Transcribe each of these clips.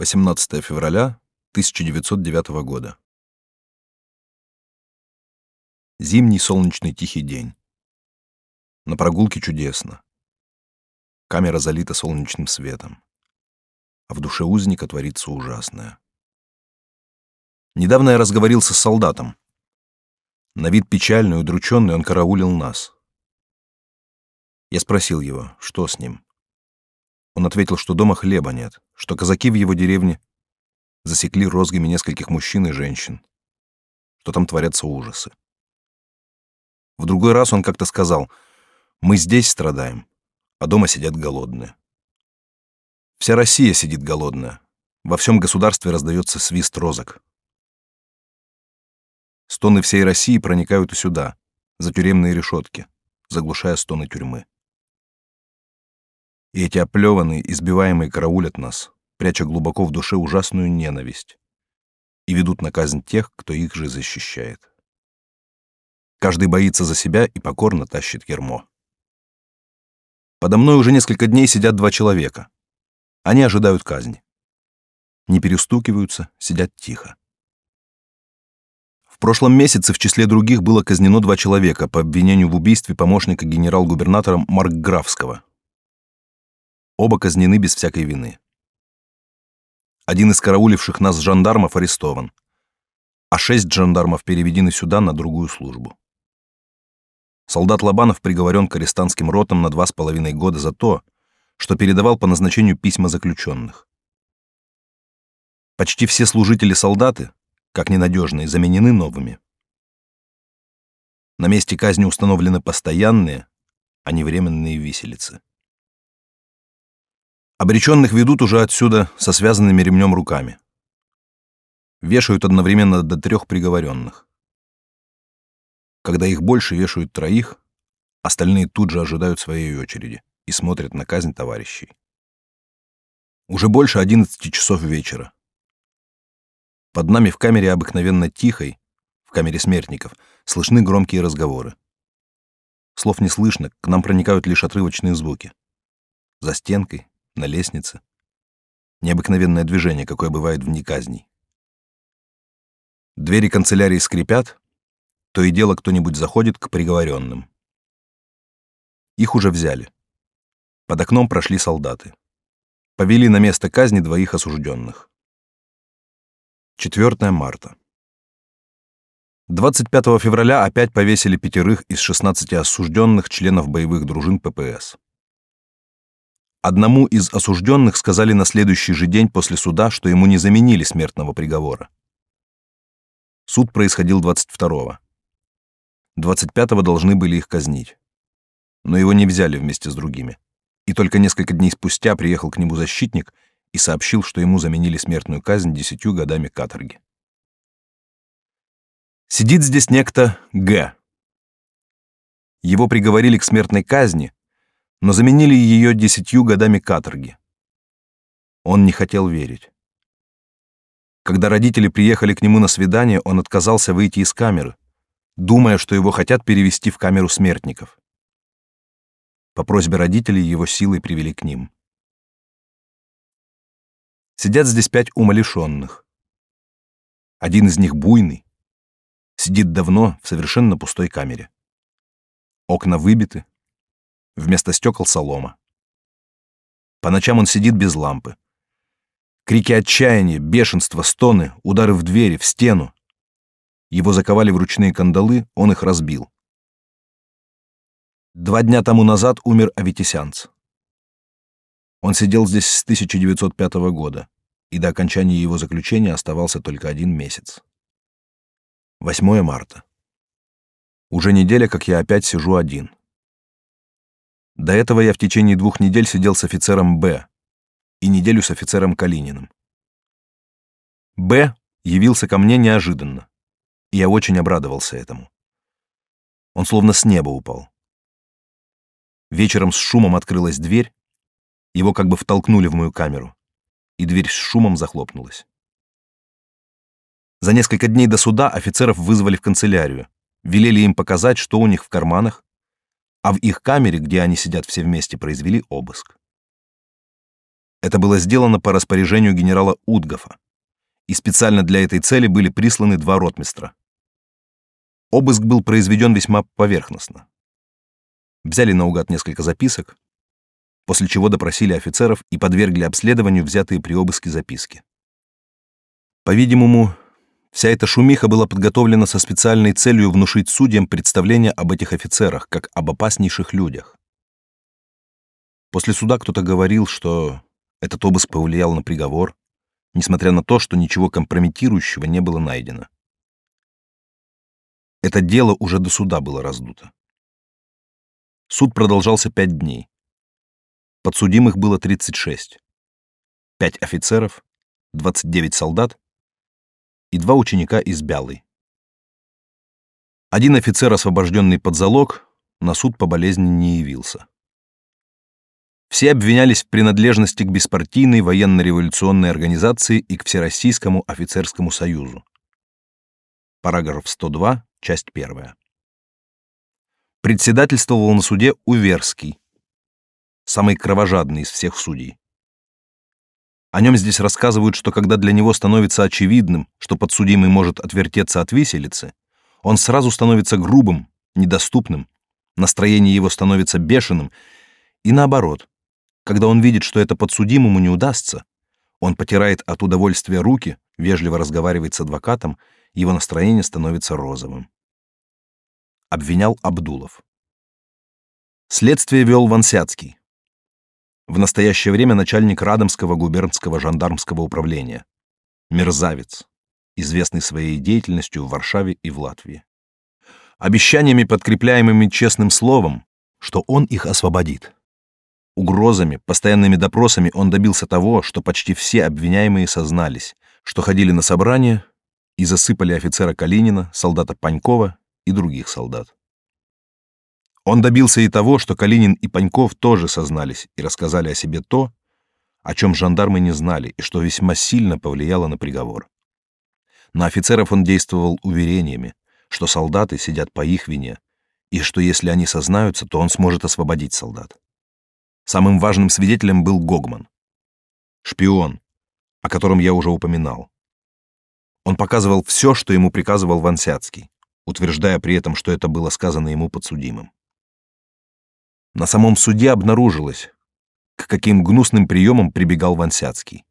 18 февраля 1909 года. Зимний солнечный тихий день. На прогулке чудесно. Камера залита солнечным светом. А в душе узника творится ужасное. Недавно я разговорился с солдатом. На вид печальный, удрученный, он караулил нас. Я спросил его, что с ним. Он ответил, что дома хлеба нет, что казаки в его деревне засекли розгами нескольких мужчин и женщин, что там творятся ужасы. В другой раз он как-то сказал, «Мы здесь страдаем, а дома сидят голодные». Вся Россия сидит голодная. Во всем государстве раздается свист розок. Стоны всей России проникают и сюда, за тюремные решетки, заглушая стоны тюрьмы. И эти оплеванные, избиваемые караулят нас, пряча глубоко в душе ужасную ненависть, и ведут на казнь тех, кто их же защищает. Каждый боится за себя и покорно тащит ермо. Подо мной уже несколько дней сидят два человека. Они ожидают казни. Не перестукиваются, сидят тихо. В прошлом месяце в числе других было казнено два человека по обвинению в убийстве помощника генерал-губернатора Маркграфского. Оба казнены без всякой вины. Один из карауливших нас жандармов арестован, а шесть жандармов переведены сюда на другую службу. Солдат Лобанов приговорен к арестантским ротам на два с половиной года за то, что передавал по назначению письма заключенных. Почти все служители-солдаты, как ненадежные, заменены новыми. На месте казни установлены постоянные, а не временные виселицы. Обреченных ведут уже отсюда со связанными ремнем руками. Вешают одновременно до трех приговоренных. Когда их больше, вешают троих, остальные тут же ожидают своей очереди и смотрят на казнь товарищей. Уже больше одиннадцати часов вечера. Под нами в камере обыкновенно тихой, в камере смертников, слышны громкие разговоры. Слов не слышно, к нам проникают лишь отрывочные звуки. За стенкой, на лестнице. Необыкновенное движение, какое бывает вне казней. Двери канцелярии скрипят, то и дело кто-нибудь заходит к приговоренным. Их уже взяли. Под окном прошли солдаты. Повели на место казни двоих осужденных. 4 марта. 25 февраля опять повесили пятерых из 16 осужденных членов боевых дружин ППС. Одному из осужденных сказали на следующий же день после суда, что ему не заменили смертного приговора. Суд происходил 22-го. 25-го должны были их казнить. Но его не взяли вместе с другими. И только несколько дней спустя приехал к нему защитник и сообщил, что ему заменили смертную казнь десятью годами каторги. Сидит здесь некто Г. Его приговорили к смертной казни, но заменили ее десятью годами каторги. Он не хотел верить. Когда родители приехали к нему на свидание, он отказался выйти из камеры, думая, что его хотят перевести в камеру смертников. По просьбе родителей его силой привели к ним. Сидят здесь пять умалишенных. Один из них буйный, сидит давно в совершенно пустой камере. Окна выбиты, Вместо стекол солома. По ночам он сидит без лампы. Крики отчаяния, бешенства, стоны, удары в двери, в стену. Его заковали в ручные кандалы, он их разбил. Два дня тому назад умер Аветисянц. Он сидел здесь с 1905 года, и до окончания его заключения оставался только один месяц. 8 марта. Уже неделя, как я опять сижу один. До этого я в течение двух недель сидел с офицером Б и неделю с офицером Калининым. Б явился ко мне неожиданно, и я очень обрадовался этому. Он словно с неба упал. Вечером с шумом открылась дверь, его как бы втолкнули в мою камеру, и дверь с шумом захлопнулась. За несколько дней до суда офицеров вызвали в канцелярию, велели им показать, что у них в карманах, а в их камере, где они сидят все вместе, произвели обыск. Это было сделано по распоряжению генерала Удгофа, и специально для этой цели были присланы два ротмистра. Обыск был произведен весьма поверхностно. Взяли наугад несколько записок, после чего допросили офицеров и подвергли обследованию взятые при обыске записки. По-видимому, вся эта шумиха была подготовлена со специальной целью внушить судьям представление об этих офицерах, как об опаснейших людях. После суда кто-то говорил, что этот обыск повлиял на приговор, несмотря на то, что ничего компрометирующего не было найдено. Это дело уже до суда было раздуто. Суд продолжался пять дней. Подсудимых было 36. Пять офицеров, 29 солдат и два ученика из Бялой. Один офицер, освобожденный под залог, на суд по болезни не явился. Все обвинялись в принадлежности к беспартийной военно-революционной организации и к Всероссийскому офицерскому союзу. Параграф 102, часть 1. Председательствовал на суде Уверский, самый кровожадный из всех судей. О нем здесь рассказывают, что когда для него становится очевидным, что подсудимый может отвертеться от виселицы, он сразу становится грубым, недоступным, настроение его становится бешеным, и наоборот, когда он видит, что это подсудимому не удастся, он потирает от удовольствия руки, вежливо разговаривает с адвокатом, его настроение становится розовым. Обвинял Абдулов. Следствие вел Вансяцкий в настоящее время начальник Радомского губернского жандармского управления. Мерзавец, известный своей деятельностью в Варшаве и в Латвии. Обещаниями, подкрепляемыми честным словом, что он их освободит. Угрозами, постоянными допросами он добился того, что почти все обвиняемые сознались, что ходили на собрания и засыпали офицера Калинина, солдата Панькова и других солдат. Он добился и того, что Калинин и Паньков тоже сознались и рассказали о себе то, о чем жандармы не знали и что весьма сильно повлияло на приговор. На офицеров он действовал уверениями, что солдаты сидят по их вине, и что если они сознаются, то он сможет освободить солдат. Самым важным свидетелем был Гогман. Шпион, о котором я уже упоминал. Он показывал все, что ему приказывал Вансяцкий, утверждая при этом, что это было сказано ему подсудимым. На самом суде обнаружилось, к каким гнусным приемам прибегал Вансяцкий.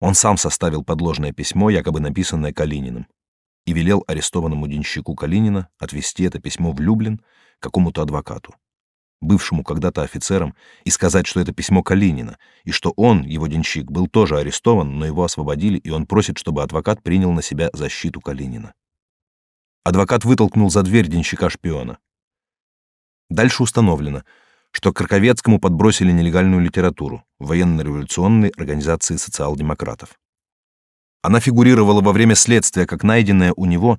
Он сам составил подложное письмо, якобы написанное Калининым, и велел арестованному денщику Калинина отвезти это письмо в Люблин какому-то адвокату, бывшему когда-то офицером, и сказать, что это письмо Калинина, и что он, его денщик, был тоже арестован, но его освободили, и он просит, чтобы адвокат принял на себя защиту Калинина. Адвокат вытолкнул за дверь денщика-шпиона. Дальше установлено, что Краковецкому подбросили нелегальную литературу военно-революционной организации социал-демократов. Она фигурировала во время следствия как найденная у него,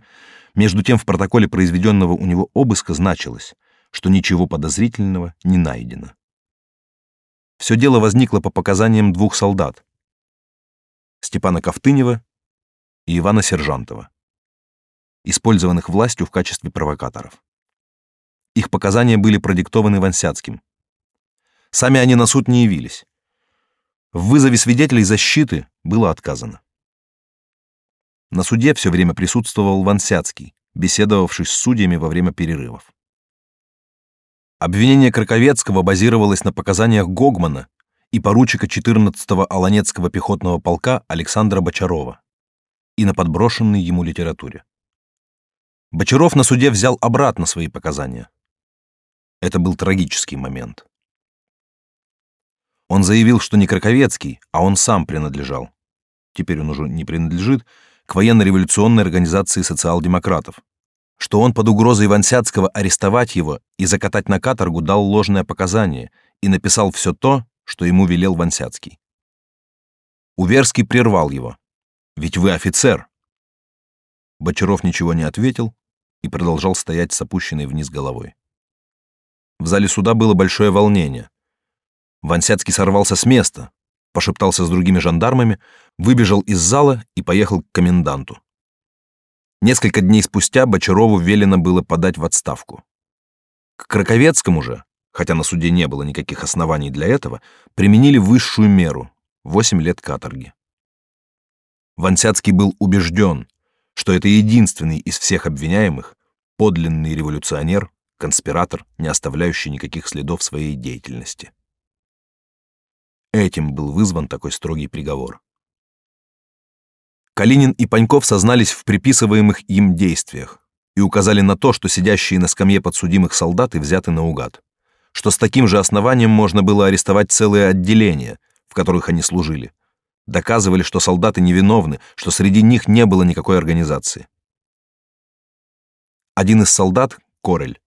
между тем в протоколе произведенного у него обыска значилось, что ничего подозрительного не найдено. Все дело возникло по показаниям двух солдат — Степана Ковтынева и Ивана Сержантова, использованных властью в качестве провокаторов. Их показания были продиктованы Вансяцким. Сами они на суд не явились. В вызове свидетелей защиты было отказано. На суде все время присутствовал Вансяцкий, беседовавший с судьями во время перерывов. Обвинение Краковецкого базировалось на показаниях Гогмана и поручика 14-го Аланецкого пехотного полка Александра Бочарова и на подброшенной ему литературе. Бочаров на суде взял обратно свои показания. Это был трагический момент. Он заявил, что не Краковецкий, а он сам принадлежал. Теперь он уже не принадлежит к военно-революционной организации социал-демократов, что он под угрозой Вансяцкого арестовать его и закатать на каторгу дал ложное показание и написал все то, что ему велел Вансяцкий. Уверский прервал его. «Ведь вы офицер!» Бочаров ничего не ответил и продолжал стоять с опущенной вниз головой. В зале суда было большое волнение. Вансяцкий сорвался с места, пошептался с другими жандармами, выбежал из зала и поехал к коменданту. Несколько дней спустя Бочарову велено было подать в отставку. К Краковецкому же, хотя на суде не было никаких оснований для этого, применили высшую меру — 8 лет каторги. Вансяцкий был убежден, что это единственный из всех обвиняемых подлинный революционер, конспиратор, не оставляющий никаких следов своей деятельности. Этим был вызван такой строгий приговор. Калинин и Паньков сознались в приписываемых им действиях и указали на то, что сидящие на скамье подсудимых солдаты взяты наугад, что с таким же основанием можно было арестовать целые отделения, в которых они служили. Доказывали, что солдаты невиновны, что среди них не было никакой организации. Один из солдат, Корель,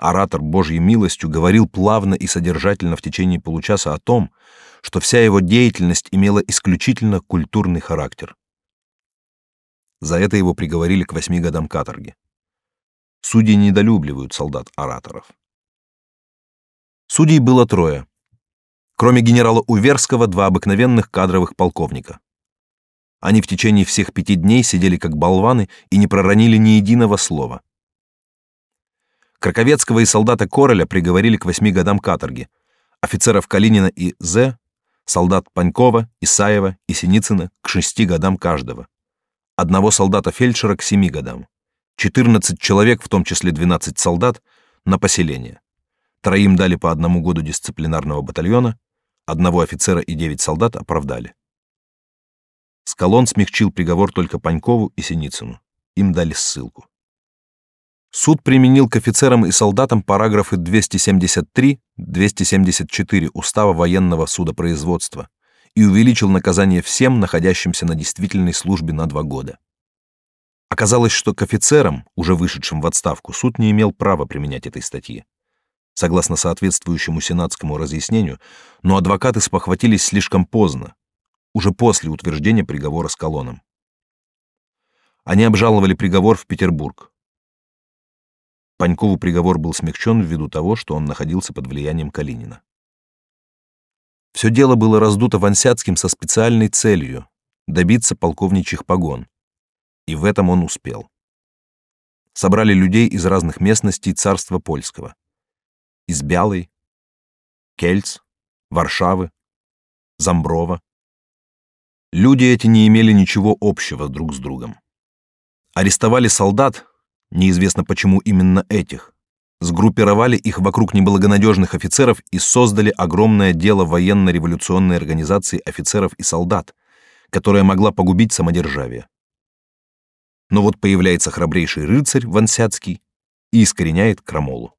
оратор Божьей милостью, говорил плавно и содержательно в течение получаса о том, что вся его деятельность имела исключительно культурный характер. За это его приговорили к восьми годам каторги. Судьи недолюбливают солдат-ораторов. Судей было трое. Кроме генерала Уверского, два обыкновенных кадровых полковника. Они в течение всех пяти дней сидели как болваны и не проронили ни единого слова. Краковецкого и солдата Короля приговорили к восьми годам каторги, офицеров Калинина и З, солдат Панькова, Исаева и Синицына к шести годам каждого одного солдата-фельдшера к семи годам, 14 человек, в том числе 12 солдат, на поселение. Троим дали по одному году дисциплинарного батальона, одного офицера и девять солдат оправдали. Скалон смягчил приговор только Панькову и Синицыну. Им дали ссылку. Суд применил к офицерам и солдатам параграфы 273-274 Устава военного судопроизводства, и увеличил наказание всем, находящимся на действительной службе на два года. Оказалось, что к офицерам, уже вышедшим в отставку, суд не имел права применять этой статьи. Согласно соответствующему сенатскому разъяснению, но адвокаты спохватились слишком поздно, уже после утверждения приговора с колоном. Они обжаловали приговор в Петербург. Панькову приговор был смягчен ввиду того, что он находился под влиянием Калинина. Все дело было раздуто Вансяцким со специальной целью — добиться полковничьих погон. И в этом он успел. Собрали людей из разных местностей царства польского. Из Бялой, Кельц, Варшавы, Замброва. Люди эти не имели ничего общего друг с другом. Арестовали солдат, неизвестно почему именно этих, сгруппировали их вокруг неблагонадежных офицеров и создали огромное дело военно-революционной организации офицеров и солдат, которая могла погубить самодержавие. Но вот появляется храбрейший рыцарь Вансяцкий и искореняет крамолу.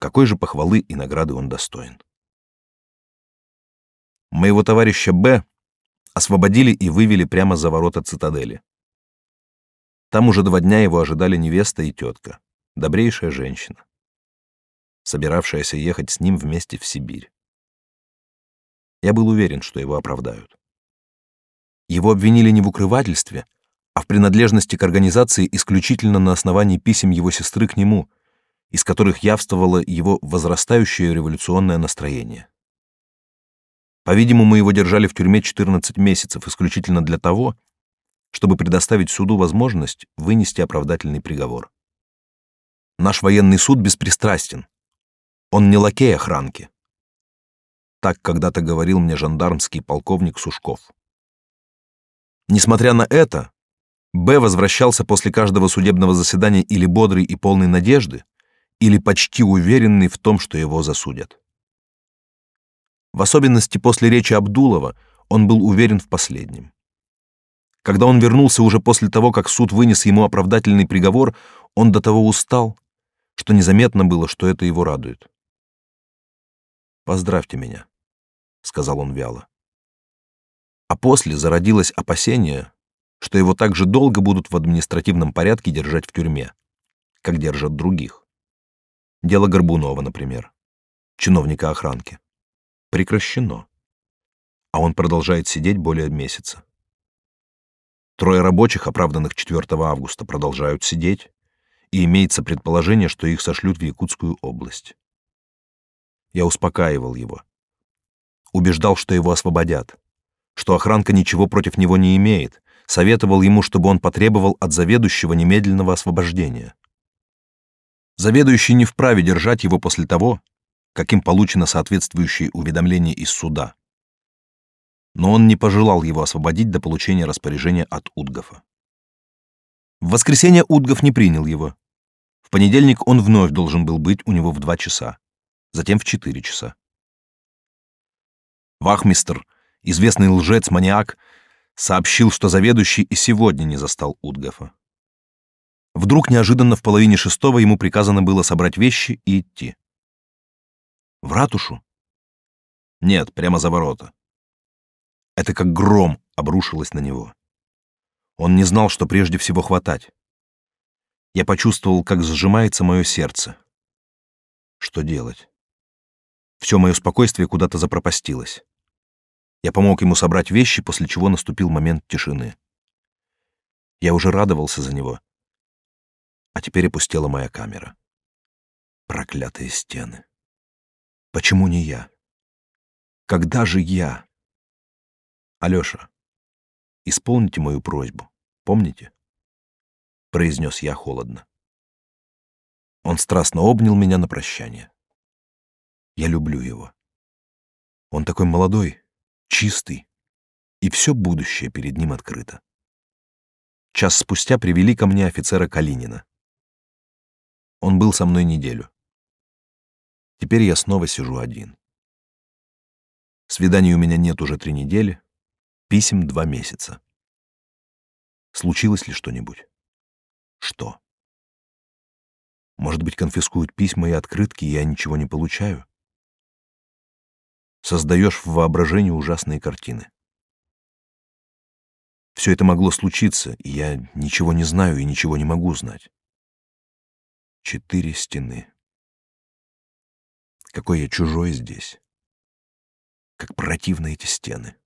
Какой же похвалы и награды он достоин. Моего товарища Б освободили и вывели прямо за ворота цитадели. Там уже два дня его ожидали невеста и тетка добрейшая женщина, собиравшаяся ехать с ним вместе в Сибирь. Я был уверен, что его оправдают. Его обвинили не в укрывательстве, а в принадлежности к организации исключительно на основании писем его сестры к нему, из которых явствовало его возрастающее революционное настроение. По-видимому, его держали в тюрьме 14 месяцев исключительно для того, чтобы предоставить суду возможность вынести оправдательный приговор. Наш военный суд беспристрастен. Он не лакей охранки. Так когда-то говорил мне жандармский полковник Сушков. Несмотря на это, Б возвращался после каждого судебного заседания или бодрый и полный надежды, или почти уверенный в том, что его засудят. В особенности после речи Абдулова он был уверен в последнем. Когда он вернулся уже после того, как суд вынес ему оправдательный приговор, он до того устал, что незаметно было, что это его радует. «Поздравьте меня», — сказал он вяло. А после зародилось опасение, что его так же долго будут в административном порядке держать в тюрьме, как держат других. Дело Горбунова, например, чиновника охранки. Прекращено. А он продолжает сидеть более месяца. Трое рабочих, оправданных 4 августа, продолжают сидеть, и имеется предположение, что их сошлют в Якутскую область. Я успокаивал его. Убеждал, что его освободят, что охранка ничего против него не имеет, советовал ему, чтобы он потребовал от заведующего немедленного освобождения. Заведующий не вправе держать его после того, каким получено соответствующее уведомление из суда. Но он не пожелал его освободить до получения распоряжения от Утгофа. В воскресенье Утгов не принял его. В понедельник он вновь должен был быть у него в два часа, затем в четыре часа. Вахмистр, известный лжец-маньяк, сообщил, что заведующий и сегодня не застал Утгофа. Вдруг неожиданно в половине шестого ему приказано было собрать вещи и идти. В ратушу? Нет, прямо за ворота. Это как гром обрушилось на него. Он не знал, что прежде всего хватать. Я почувствовал, как сжимается мое сердце. Что делать? Все мое спокойствие куда-то запропастилось. Я помог ему собрать вещи, после чего наступил момент тишины. Я уже радовался за него. А теперь опустела моя камера. Проклятые стены. Почему не я? Когда же я? Алёша, исполните мою просьбу. Помните? произнес я холодно. Он страстно обнял меня на прощание. Я люблю его. Он такой молодой, чистый, и все будущее перед ним открыто. Час спустя привели ко мне офицера Калинина. Он был со мной неделю. Теперь я снова сижу один. Свиданий у меня нет уже три недели, писем два месяца. Случилось ли что-нибудь? Что? Может быть, конфискуют письма и открытки, и я ничего не получаю? Создаешь в воображении ужасные картины. Все это могло случиться, и я ничего не знаю и ничего не могу знать. Четыре стены. Какой я чужой здесь. Как противны эти стены.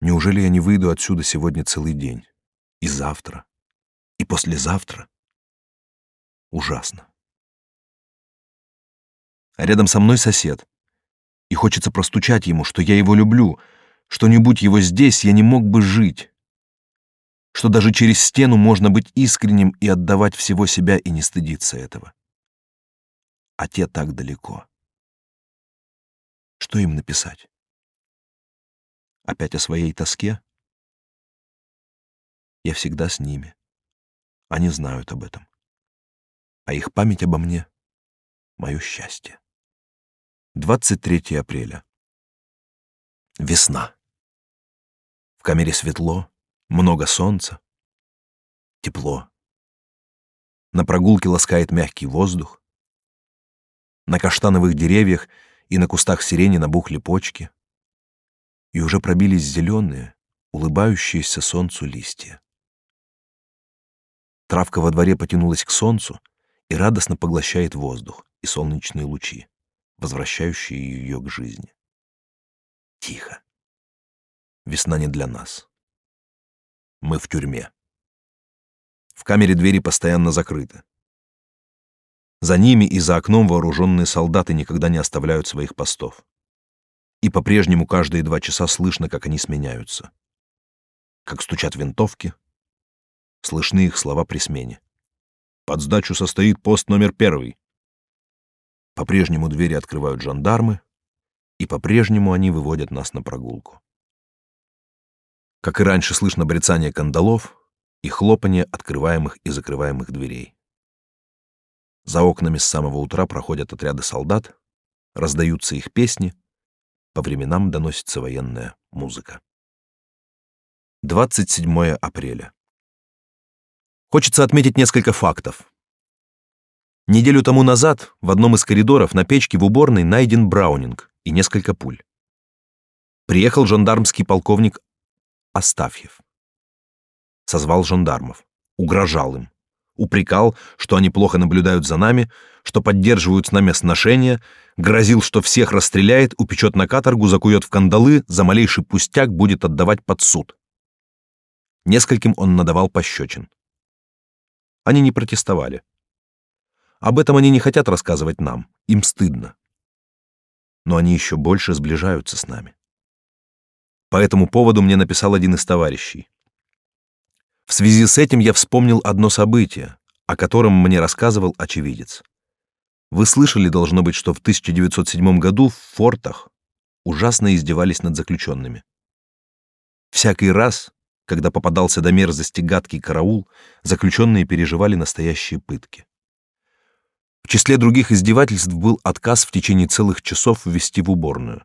Неужели я не выйду отсюда сегодня целый день? И завтра? И послезавтра? Ужасно. А рядом со мной сосед. И хочется простучать ему, что я его люблю, что не будь его здесь, я не мог бы жить. Что даже через стену можно быть искренним и отдавать всего себя и не стыдиться этого а те так далеко. Что им написать? Опять о своей тоске? Я всегда с ними. Они знают об этом. А их память обо мне — мое счастье. 23 апреля. Весна. В камере светло, много солнца, тепло. На прогулке ласкает мягкий воздух. На каштановых деревьях и на кустах сирени набухли почки. И уже пробились зеленые, улыбающиеся солнцу листья. Травка во дворе потянулась к солнцу и радостно поглощает воздух и солнечные лучи, возвращающие ее к жизни. Тихо. Весна не для нас. Мы в тюрьме. В камере двери постоянно закрыты. За ними и за окном вооруженные солдаты никогда не оставляют своих постов. И по-прежнему каждые два часа слышно, как они сменяются. Как стучат винтовки. Слышны их слова при смене. Под сдачу состоит пост номер первый. По-прежнему двери открывают жандармы, и по-прежнему они выводят нас на прогулку. Как и раньше слышно брецание кандалов и хлопанье открываемых и закрываемых дверей. За окнами с самого утра проходят отряды солдат, раздаются их песни, по временам доносится военная музыка. 27 апреля. Хочется отметить несколько фактов. Неделю тому назад в одном из коридоров на печке в уборной найден браунинг и несколько пуль. Приехал жандармский полковник Астафьев. Созвал жандармов, угрожал им упрекал, что они плохо наблюдают за нами, что поддерживают с нами сношения, грозил, что всех расстреляет, упечет на каторгу, закует в кандалы, за малейший пустяк будет отдавать под суд. Нескольким он надавал пощечин. Они не протестовали. Об этом они не хотят рассказывать нам, им стыдно. Но они еще больше сближаются с нами. По этому поводу мне написал один из товарищей. В связи с этим я вспомнил одно событие, о котором мне рассказывал очевидец. Вы слышали, должно быть, что в 1907 году в фортах ужасно издевались над заключенными. Всякий раз, когда попадался до мерзости гадкий караул, заключенные переживали настоящие пытки. В числе других издевательств был отказ в течение целых часов ввести в уборную.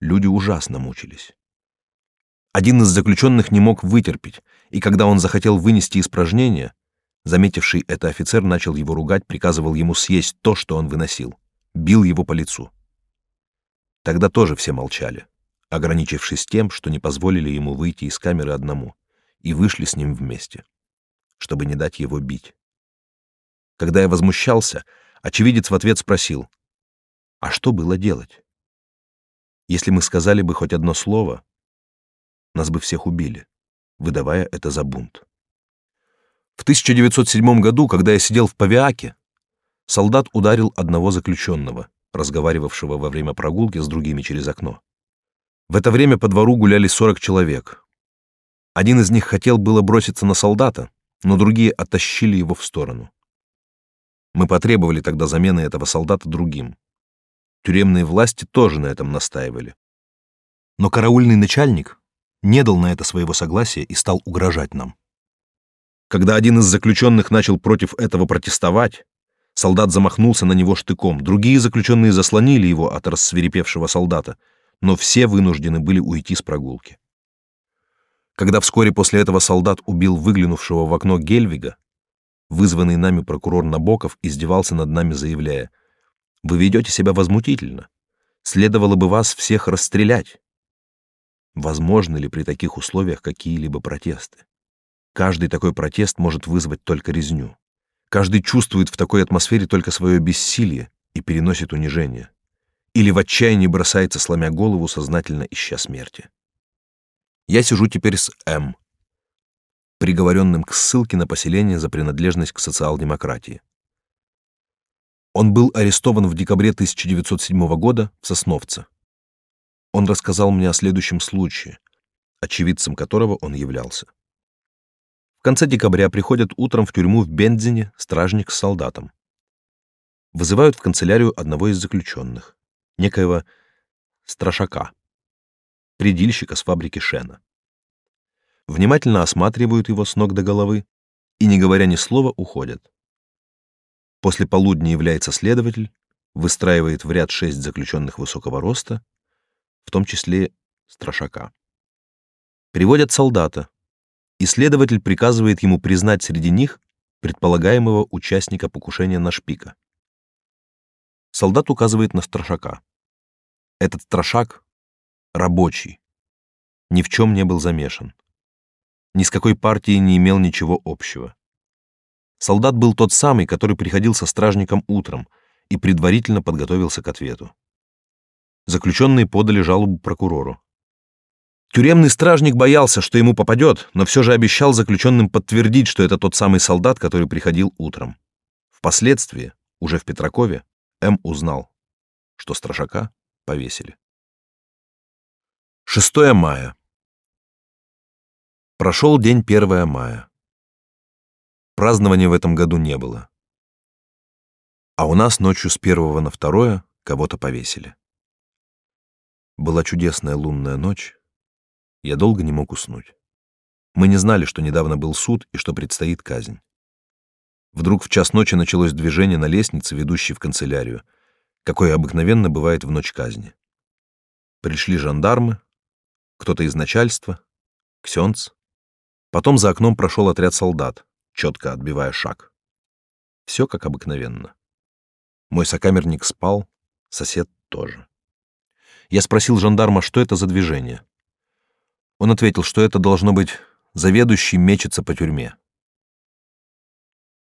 Люди ужасно мучились. Один из заключенных не мог вытерпеть, и когда он захотел вынести испражнение, заметивший это офицер начал его ругать, приказывал ему съесть то, что он выносил, бил его по лицу. Тогда тоже все молчали, ограничившись тем, что не позволили ему выйти из камеры одному, и вышли с ним вместе, чтобы не дать его бить. Когда я возмущался, Очевидец в ответ спросил, «А что было делать? Если мы сказали бы хоть одно слово, нас бы всех убили, выдавая это за бунт». В 1907 году, когда я сидел в Павиаке, солдат ударил одного заключенного, разговаривавшего во время прогулки с другими через окно. В это время по двору гуляли 40 человек. Один из них хотел было броситься на солдата, но другие оттащили его в сторону. Мы потребовали тогда замены этого солдата другим. Тюремные власти тоже на этом настаивали. Но караульный начальник не дал на это своего согласия и стал угрожать нам. Когда один из заключенных начал против этого протестовать, солдат замахнулся на него штыком, другие заключенные заслонили его от рассверепевшего солдата, но все вынуждены были уйти с прогулки. Когда вскоре после этого солдат убил выглянувшего в окно Гельвига, Вызванный нами прокурор Набоков издевался над нами, заявляя, «Вы ведете себя возмутительно. Следовало бы вас всех расстрелять». Возможны ли при таких условиях какие-либо протесты? Каждый такой протест может вызвать только резню. Каждый чувствует в такой атмосфере только свое бессилие и переносит унижение. Или в отчаянии бросается, сломя голову, сознательно ища смерти. Я сижу теперь с М, приговоренным к ссылке на поселение за принадлежность к социал-демократии. Он был арестован в декабре 1907 года в Сосновце. Он рассказал мне о следующем случае, очевидцем которого он являлся. В конце декабря приходят утром в тюрьму в Бензине стражник с солдатом. Вызывают в канцелярию одного из заключенных, некоего Страшака, предильщика с фабрики Шена внимательно осматривают его с ног до головы и, не говоря ни слова, уходят. После полудня является следователь, выстраивает в ряд шесть заключенных высокого роста, в том числе страшака. Приводят солдата, и следователь приказывает ему признать среди них предполагаемого участника покушения на шпика. Солдат указывает на страшака. Этот страшак — рабочий, ни в чем не был замешан ни с какой партией не имел ничего общего. Солдат был тот самый, который приходил со стражником утром и предварительно подготовился к ответу. Заключенные подали жалобу прокурору. Тюремный стражник боялся, что ему попадет, но все же обещал заключенным подтвердить, что это тот самый солдат, который приходил утром. Впоследствии, уже в Петракове, М. узнал, что стражака повесили. 6 мая. Прошел день 1 мая. Празднования в этом году не было. А у нас ночью с первого на второе кого-то повесили. Была чудесная лунная ночь. Я долго не мог уснуть. Мы не знали, что недавно был суд и что предстоит казнь. Вдруг в час ночи началось движение на лестнице, ведущей в канцелярию, какое обыкновенно бывает в ночь казни. Пришли жандармы, кто-то из начальства, ксенц, Потом за окном прошел отряд солдат, четко отбивая шаг. Все как обыкновенно. Мой сокамерник спал, сосед тоже. Я спросил жандарма, что это за движение. Он ответил, что это должно быть заведующий мечется по тюрьме.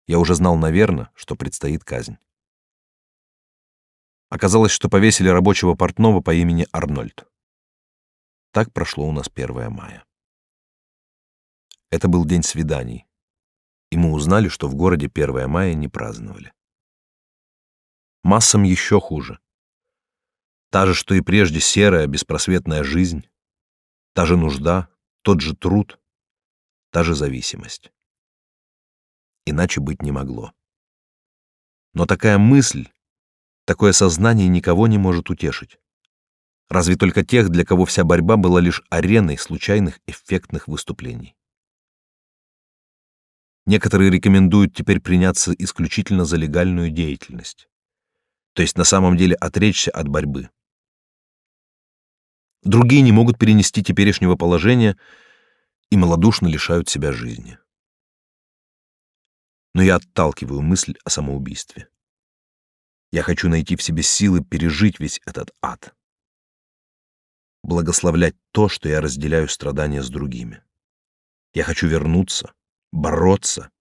Я уже знал, наверное, что предстоит казнь. Оказалось, что повесили рабочего портного по имени Арнольд. Так прошло у нас 1 мая. Это был день свиданий, и мы узнали, что в городе 1 мая не праздновали. Массам еще хуже. Та же, что и прежде, серая, беспросветная жизнь, та же нужда, тот же труд, та же зависимость. Иначе быть не могло. Но такая мысль Такое сознание никого не может утешить. Разве только тех, для кого вся борьба была лишь ареной случайных эффектных выступлений. Некоторые рекомендуют теперь приняться исключительно за легальную деятельность. То есть на самом деле отречься от борьбы. Другие не могут перенести теперешнего положения и малодушно лишают себя жизни. Но я отталкиваю мысль о самоубийстве. Я хочу найти в себе силы пережить весь этот ад. Благословлять то, что я разделяю страдания с другими. Я хочу вернуться, бороться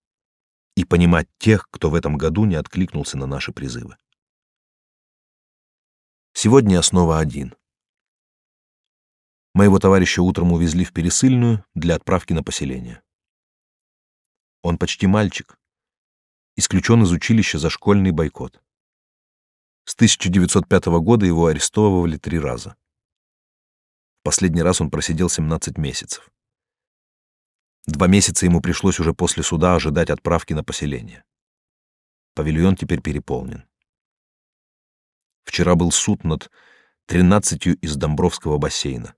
и понимать тех, кто в этом году не откликнулся на наши призывы. Сегодня я снова один. Моего товарища утром увезли в Пересыльную для отправки на поселение. Он почти мальчик, исключен из училища за школьный бойкот. С 1905 года его арестовывали три раза. В последний раз он просидел 17 месяцев. Два месяца ему пришлось уже после суда ожидать отправки на поселение. Павильон теперь переполнен. Вчера был суд над тринадцатью из Домбровского бассейна,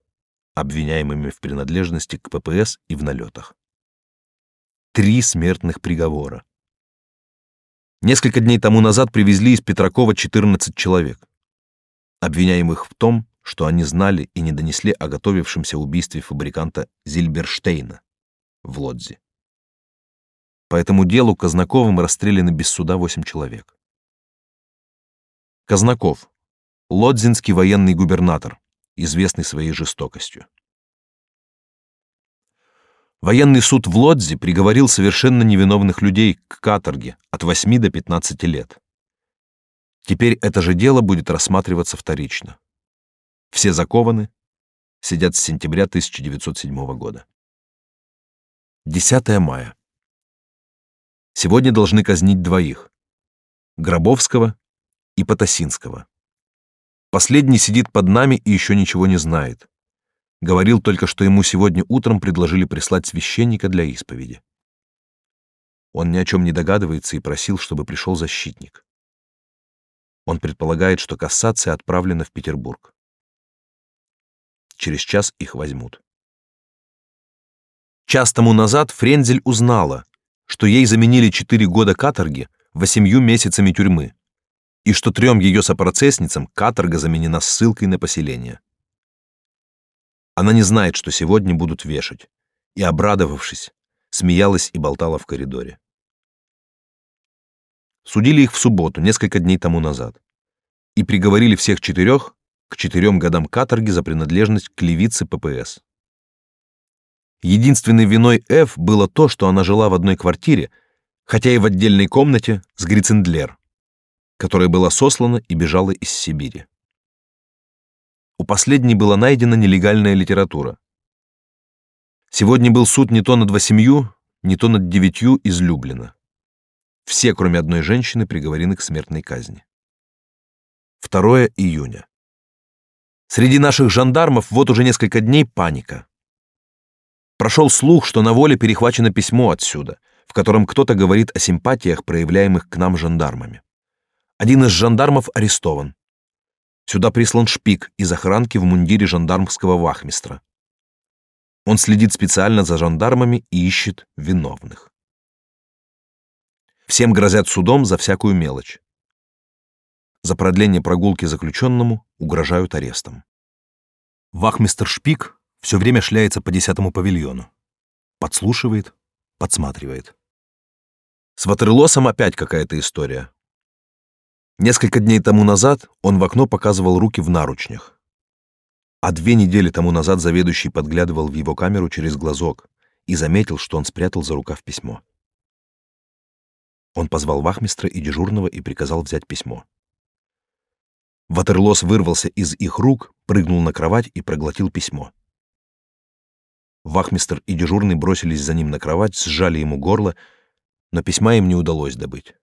обвиняемыми в принадлежности к ППС и в налетах. Три смертных приговора. Несколько дней тому назад привезли из Петракова 14 человек, обвиняемых в том, что они знали и не донесли о готовившемся убийстве фабриканта Зильберштейна в Лодзе. По этому делу Казнаковым расстреляны без суда 8 человек. Казнаков, лодзинский военный губернатор, известный своей жестокостью. Военный суд в Лодзе приговорил совершенно невиновных людей к каторге от 8 до 15 лет. Теперь это же дело будет рассматриваться вторично. Все закованы, сидят с сентября 1907 года. 10 мая. Сегодня должны казнить двоих: Гробовского и Потасинского. Последний сидит под нами и еще ничего не знает. Говорил только, что ему сегодня утром предложили прислать священника для исповеди. Он ни о чем не догадывается и просил, чтобы пришел защитник. Он предполагает, что кассация отправлена в Петербург. Через час их возьмут. Час тому назад Френзель узнала, что ей заменили четыре года каторги восемью месяцами тюрьмы и что трем ее сопроцессницам каторга заменена ссылкой на поселение. Она не знает, что сегодня будут вешать, и, обрадовавшись, смеялась и болтала в коридоре. Судили их в субботу, несколько дней тому назад, и приговорили всех четырех к четырем годам каторги за принадлежность к левице ППС. Единственной виной Ф было то, что она жила в одной квартире, хотя и в отдельной комнате с Грицендлер, которая была сослана и бежала из Сибири. У последней была найдена нелегальная литература. Сегодня был суд не то над восемью, не то над девятью из Люблина. Все, кроме одной женщины, приговорены к смертной казни. 2 июня. Среди наших жандармов вот уже несколько дней паника. Прошел слух, что на воле перехвачено письмо отсюда, в котором кто-то говорит о симпатиях, проявляемых к нам жандармами. Один из жандармов арестован. Сюда прислан шпик из охранки в мундире жандармского вахмистра. Он следит специально за жандармами и ищет виновных. Всем грозят судом за всякую мелочь. За продление прогулки заключенному угрожают арестом. Вахмистр Шпик все время шляется по десятому павильону. Подслушивает, подсматривает. С Ватерлосом опять какая-то история. Несколько дней тому назад он в окно показывал руки в наручнях. А две недели тому назад заведующий подглядывал в его камеру через глазок и заметил, что он спрятал за рукав письмо. Он позвал вахмистра и дежурного и приказал взять письмо. Ватерлос вырвался из их рук, прыгнул на кровать и проглотил письмо. Вахмистр и дежурный бросились за ним на кровать, сжали ему горло, но письма им не удалось добыть.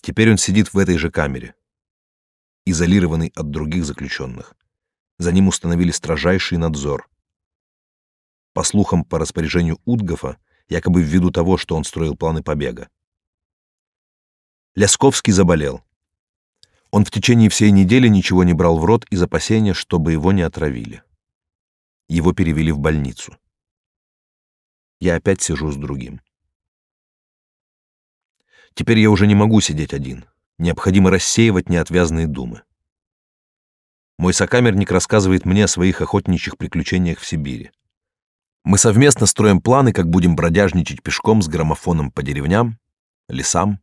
Теперь он сидит в этой же камере, изолированный от других заключенных. За ним установили строжайший надзор. По слухам, по распоряжению Утгофа, якобы ввиду того, что он строил планы побега. Лясковский заболел. Он в течение всей недели ничего не брал в рот из опасения, чтобы его не отравили. Его перевели в больницу. Я опять сижу с другим. Теперь я уже не могу сидеть один. Необходимо рассеивать неотвязные думы. Мой сокамерник рассказывает мне о своих охотничьих приключениях в Сибири. Мы совместно строим планы, как будем бродяжничать пешком с граммофоном по деревням, лесам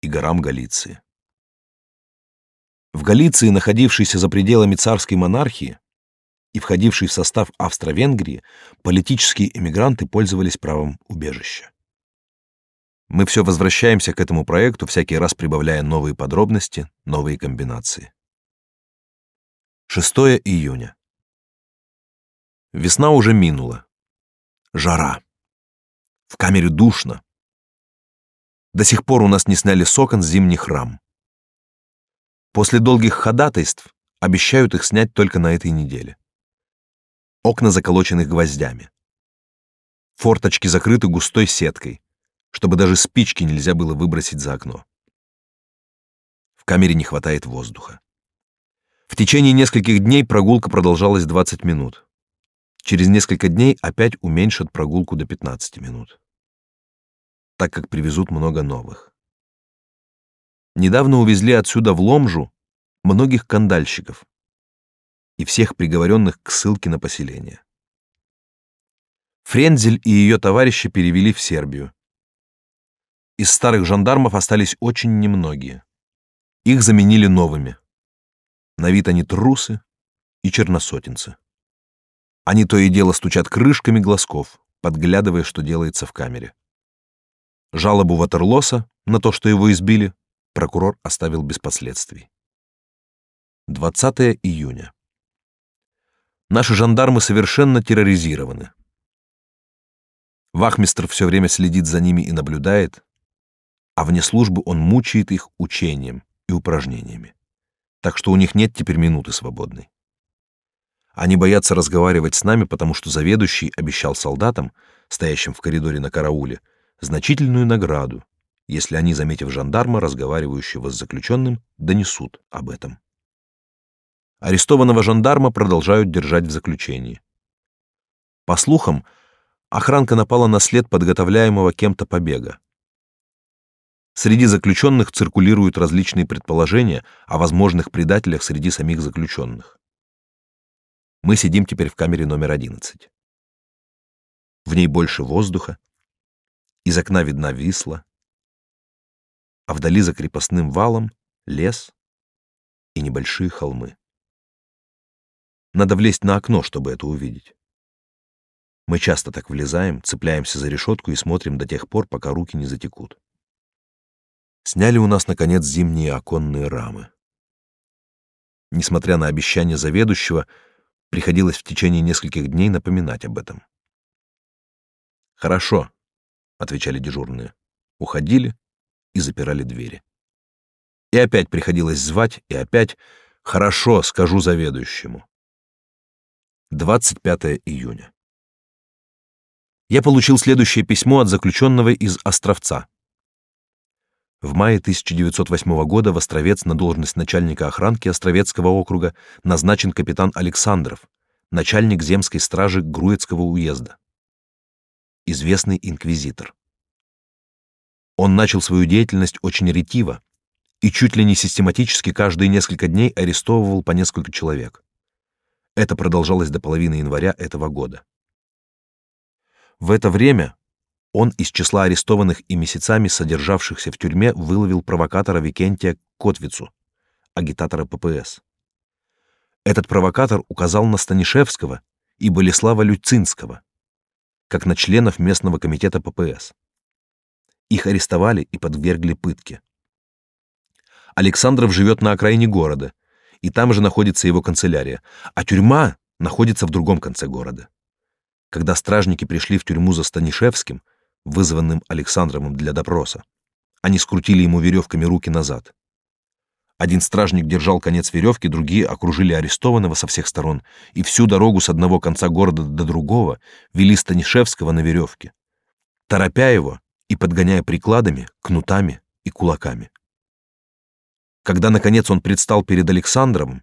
и горам Галиции. В Галиции, находившейся за пределами царской монархии и входившей в состав Австро-Венгрии, политические эмигранты пользовались правом убежища. Мы все возвращаемся к этому проекту, всякий раз прибавляя новые подробности, новые комбинации. 6 июня. Весна уже минула. Жара. В камере душно. До сих пор у нас не сняли с окон зимних рам. После долгих ходатайств обещают их снять только на этой неделе. Окна заколочены гвоздями. Форточки закрыты густой сеткой, чтобы даже спички нельзя было выбросить за окно. В камере не хватает воздуха. В течение нескольких дней прогулка продолжалась 20 минут. Через несколько дней опять уменьшат прогулку до 15 минут, так как привезут много новых. Недавно увезли отсюда в Ломжу многих кандальщиков и всех приговоренных к ссылке на поселение. Френзель и ее товарищи перевели в Сербию. Из старых жандармов остались очень немногие. Их заменили новыми. На вид они трусы и черносотенцы. Они то и дело стучат крышками глазков, подглядывая, что делается в камере. Жалобу Ватерлоса на то, что его избили, прокурор оставил без последствий. 20 июня. Наши жандармы совершенно терроризированы. Вахмистр все время следит за ними и наблюдает, а вне службы он мучает их учением и упражнениями. Так что у них нет теперь минуты свободной. Они боятся разговаривать с нами, потому что заведующий обещал солдатам, стоящим в коридоре на карауле, значительную награду если они, заметив жандарма, разговаривающего с заключенным, донесут об этом. Арестованного жандарма продолжают держать в заключении. По слухам, охранка напала на след подготовляемого кем-то побега. Среди заключенных циркулируют различные предположения о возможных предателях среди самих заключенных. Мы сидим теперь в камере номер 11. В ней больше воздуха, из окна видна Висла, а вдали за крепостным валом лес и небольшие холмы. Надо влезть на окно, чтобы это увидеть. Мы часто так влезаем, цепляемся за решетку и смотрим до тех пор, пока руки не затекут. Сняли у нас, наконец, зимние оконные рамы. Несмотря на обещание заведующего, приходилось в течение нескольких дней напоминать об этом. «Хорошо», — отвечали дежурные. Уходили, и запирали двери. И опять приходилось звать, и опять «Хорошо, скажу заведующему». 25 июня. Я получил следующее письмо от заключенного из Островца. В мае 1908 года в Островец на должность начальника охранки Островецкого округа назначен капитан Александров, начальник земской стражи Груецкого уезда. Известный инквизитор. Он начал свою деятельность очень ретиво и чуть ли не систематически каждые несколько дней арестовывал по несколько человек. Это продолжалось до половины января этого года. В это время он из числа арестованных и месяцами содержавшихся в тюрьме выловил провокатора Викентия Котвицу, агитатора ППС. Этот провокатор указал на Станишевского и Болеслава Люцинского, как на членов местного комитета ППС. Их арестовали и подвергли пытке. Александров живет на окраине города, и там же находится его канцелярия, а тюрьма находится в другом конце города. Когда стражники пришли в тюрьму за Станишевским, вызванным Александровым для допроса, они скрутили ему веревками руки назад. Один стражник держал конец веревки, другие окружили арестованного со всех сторон, и всю дорогу с одного конца города до другого вели Станишевского на веревке. Торопя его, и подгоняя прикладами, кнутами и кулаками. Когда, наконец, он предстал перед Александром,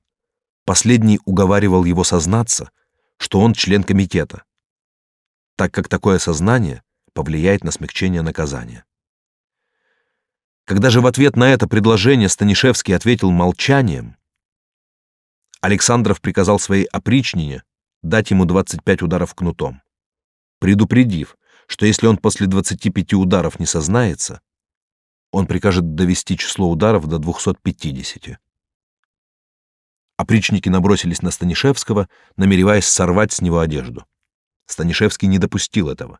последний уговаривал его сознаться, что он член комитета, так как такое сознание повлияет на смягчение наказания. Когда же в ответ на это предложение Станишевский ответил молчанием, Александров приказал своей опричнине дать ему 25 ударов кнутом, предупредив, что если он после 25 ударов не сознается, он прикажет довести число ударов до 250. Опричники набросились на Станишевского, намереваясь сорвать с него одежду. Станишевский не допустил этого.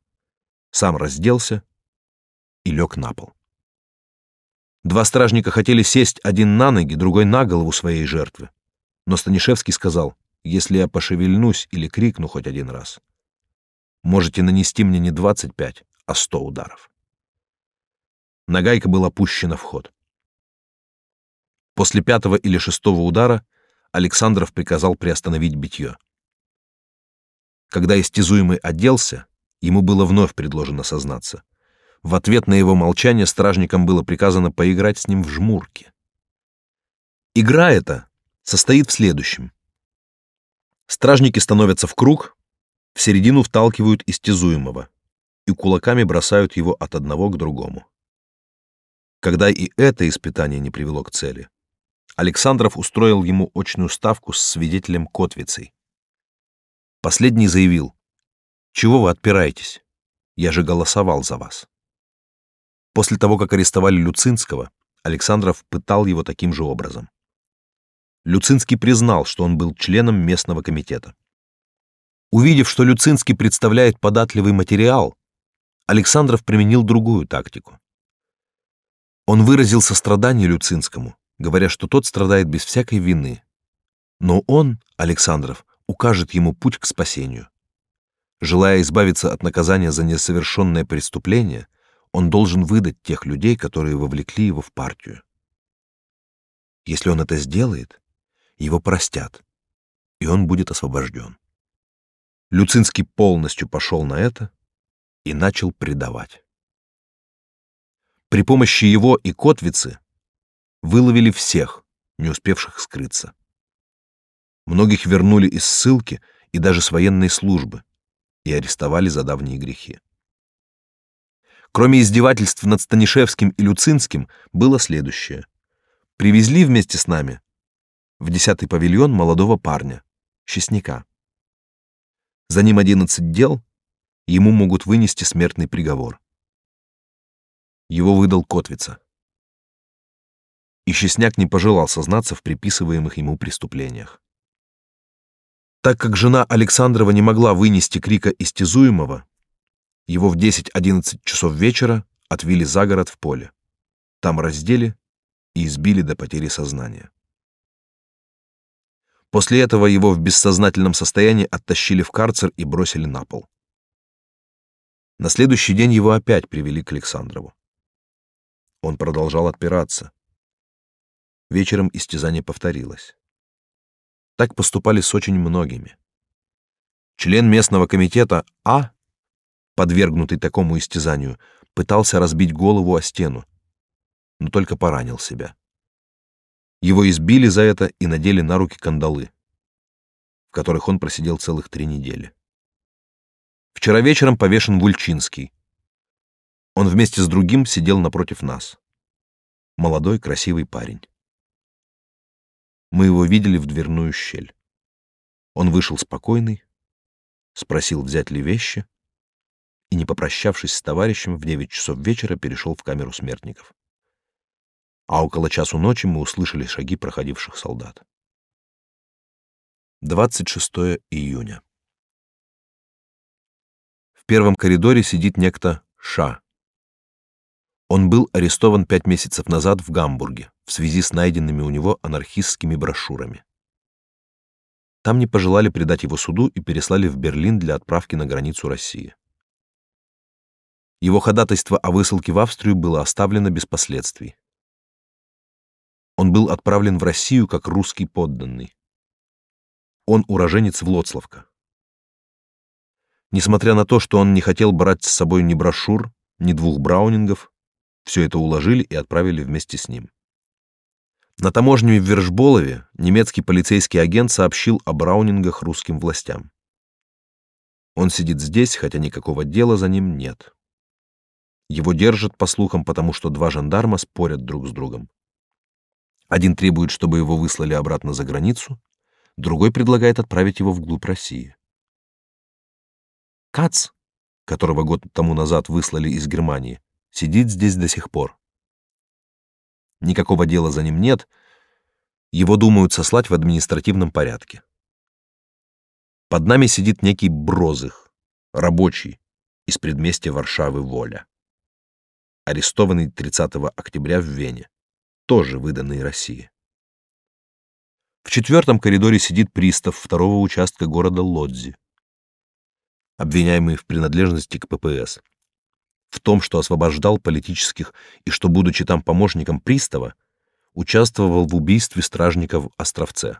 Сам разделся и лег на пол. Два стражника хотели сесть один на ноги, другой на голову своей жертвы. Но Станишевский сказал, если я пошевельнусь или крикну хоть один раз, можете нанести мне не 25, а 100 ударов. Нагайка была пущена в ход. После пятого или шестого удара Александров приказал приостановить битье. Когда истязуемый оделся, ему было вновь предложено сознаться. В ответ на его молчание стражникам было приказано поиграть с ним в жмурки. Игра эта состоит в следующем. Стражники становятся в круг, в середину вталкивают истязуемого и кулаками бросают его от одного к другому. Когда и это испытание не привело к цели, Александров устроил ему очную ставку с свидетелем Котвицей. Последний заявил, «Чего вы отпираетесь? Я же голосовал за вас». После того, как арестовали Люцинского, Александров пытал его таким же образом. Люцинский признал, что он был членом местного комитета. Увидев, что Люцинский представляет податливый материал, Александров применил другую тактику. Он выразил сострадание Люцинскому, говоря, что тот страдает без всякой вины. Но он, Александров, укажет ему путь к спасению. Желая избавиться от наказания за несовершенное преступление, он должен выдать тех людей, которые вовлекли его в партию. Если он это сделает, его простят, и он будет освобожден. Люцинский полностью пошел на это и начал предавать. При помощи его и Котвицы выловили всех, не успевших скрыться. Многих вернули из ссылки и даже с военной службы и арестовали за давние грехи. Кроме издевательств над Станишевским и Люцинским, было следующее. Привезли вместе с нами в десятый павильон молодого парня, честняка. За ним одиннадцать дел, ему могут вынести смертный приговор. Его выдал Котвица. И Честняк не пожелал сознаться в приписываемых ему преступлениях. Так как жена Александрова не могла вынести крика истязуемого, его в 10-11 часов вечера отвели за город в поле. Там раздели и избили до потери сознания. После этого его в бессознательном состоянии оттащили в карцер и бросили на пол. На следующий день его опять привели к Александрову. Он продолжал отпираться. Вечером истязание повторилось. Так поступали с очень многими. Член местного комитета А, подвергнутый такому истязанию, пытался разбить голову о стену, но только поранил себя. Его избили за это и надели на руки кандалы, в которых он просидел целых три недели. Вчера вечером повешен Вульчинский. Он вместе с другим сидел напротив нас. Молодой, красивый парень. Мы его видели в дверную щель. Он вышел спокойный, спросил, взять ли вещи, и, не попрощавшись с товарищем, в девять часов вечера перешел в камеру смертников а около часу ночи мы услышали шаги проходивших солдат. 26 июня. В первом коридоре сидит некто Ша. Он был арестован пять месяцев назад в Гамбурге в связи с найденными у него анархистскими брошюрами. Там не пожелали предать его суду и переслали в Берлин для отправки на границу России. Его ходатайство о высылке в Австрию было оставлено без последствий. Он был отправлен в Россию как русский подданный. Он уроженец Влоцлавка. Несмотря на то, что он не хотел брать с собой ни брошюр, ни двух браунингов, все это уложили и отправили вместе с ним. На таможне в Вершболове немецкий полицейский агент сообщил о Браунингах русским властям. Он сидит здесь, хотя никакого дела за ним нет. Его держат, по слухам, потому что два жандарма спорят друг с другом. Один требует, чтобы его выслали обратно за границу, другой предлагает отправить его вглубь России. Кац, которого год тому назад выслали из Германии, сидит здесь до сих пор. Никакого дела за ним нет, его думают сослать в административном порядке. Под нами сидит некий Брозых, рабочий, из предместья Варшавы Воля. Арестованный 30 октября в Вене, тоже выданный России. В четвертом коридоре сидит пристав второго участка города Лодзи, обвиняемый в принадлежности к ППС, в том, что освобождал политических и что, будучи там помощником пристава, участвовал в убийстве стражников в Островце.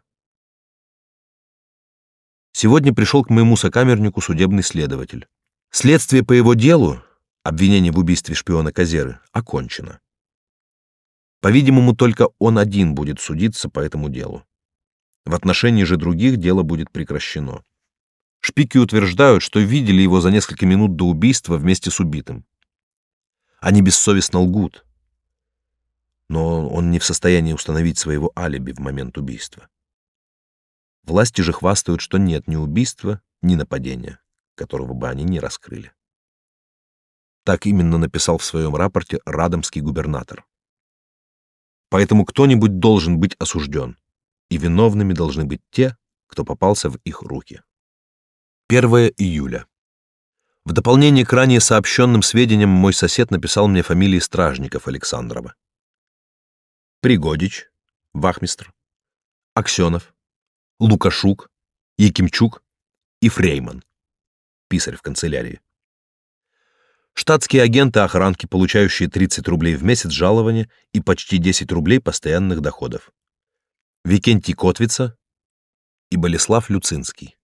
Сегодня пришел к моему сокамернику судебный следователь. Следствие по его делу, обвинение в убийстве шпиона Казеры, окончено. По-видимому, только он один будет судиться по этому делу. В отношении же других дело будет прекращено. Шпики утверждают, что видели его за несколько минут до убийства вместе с убитым. Они бессовестно лгут. Но он не в состоянии установить своего алиби в момент убийства. Власти же хвастают, что нет ни убийства, ни нападения, которого бы они не раскрыли. Так именно написал в своем рапорте радомский губернатор. Поэтому кто-нибудь должен быть осужден, и виновными должны быть те, кто попался в их руки. 1 июля. В дополнение к ранее сообщенным сведениям мой сосед написал мне фамилии стражников Александрова. Пригодич, вахмистр, Аксенов, Лукашук, Якимчук и Фрейман, писарь в канцелярии. Штатские агенты охранки, получающие 30 рублей в месяц жалования и почти 10 рублей постоянных доходов. Викентий Котвица и Болеслав Люцинский.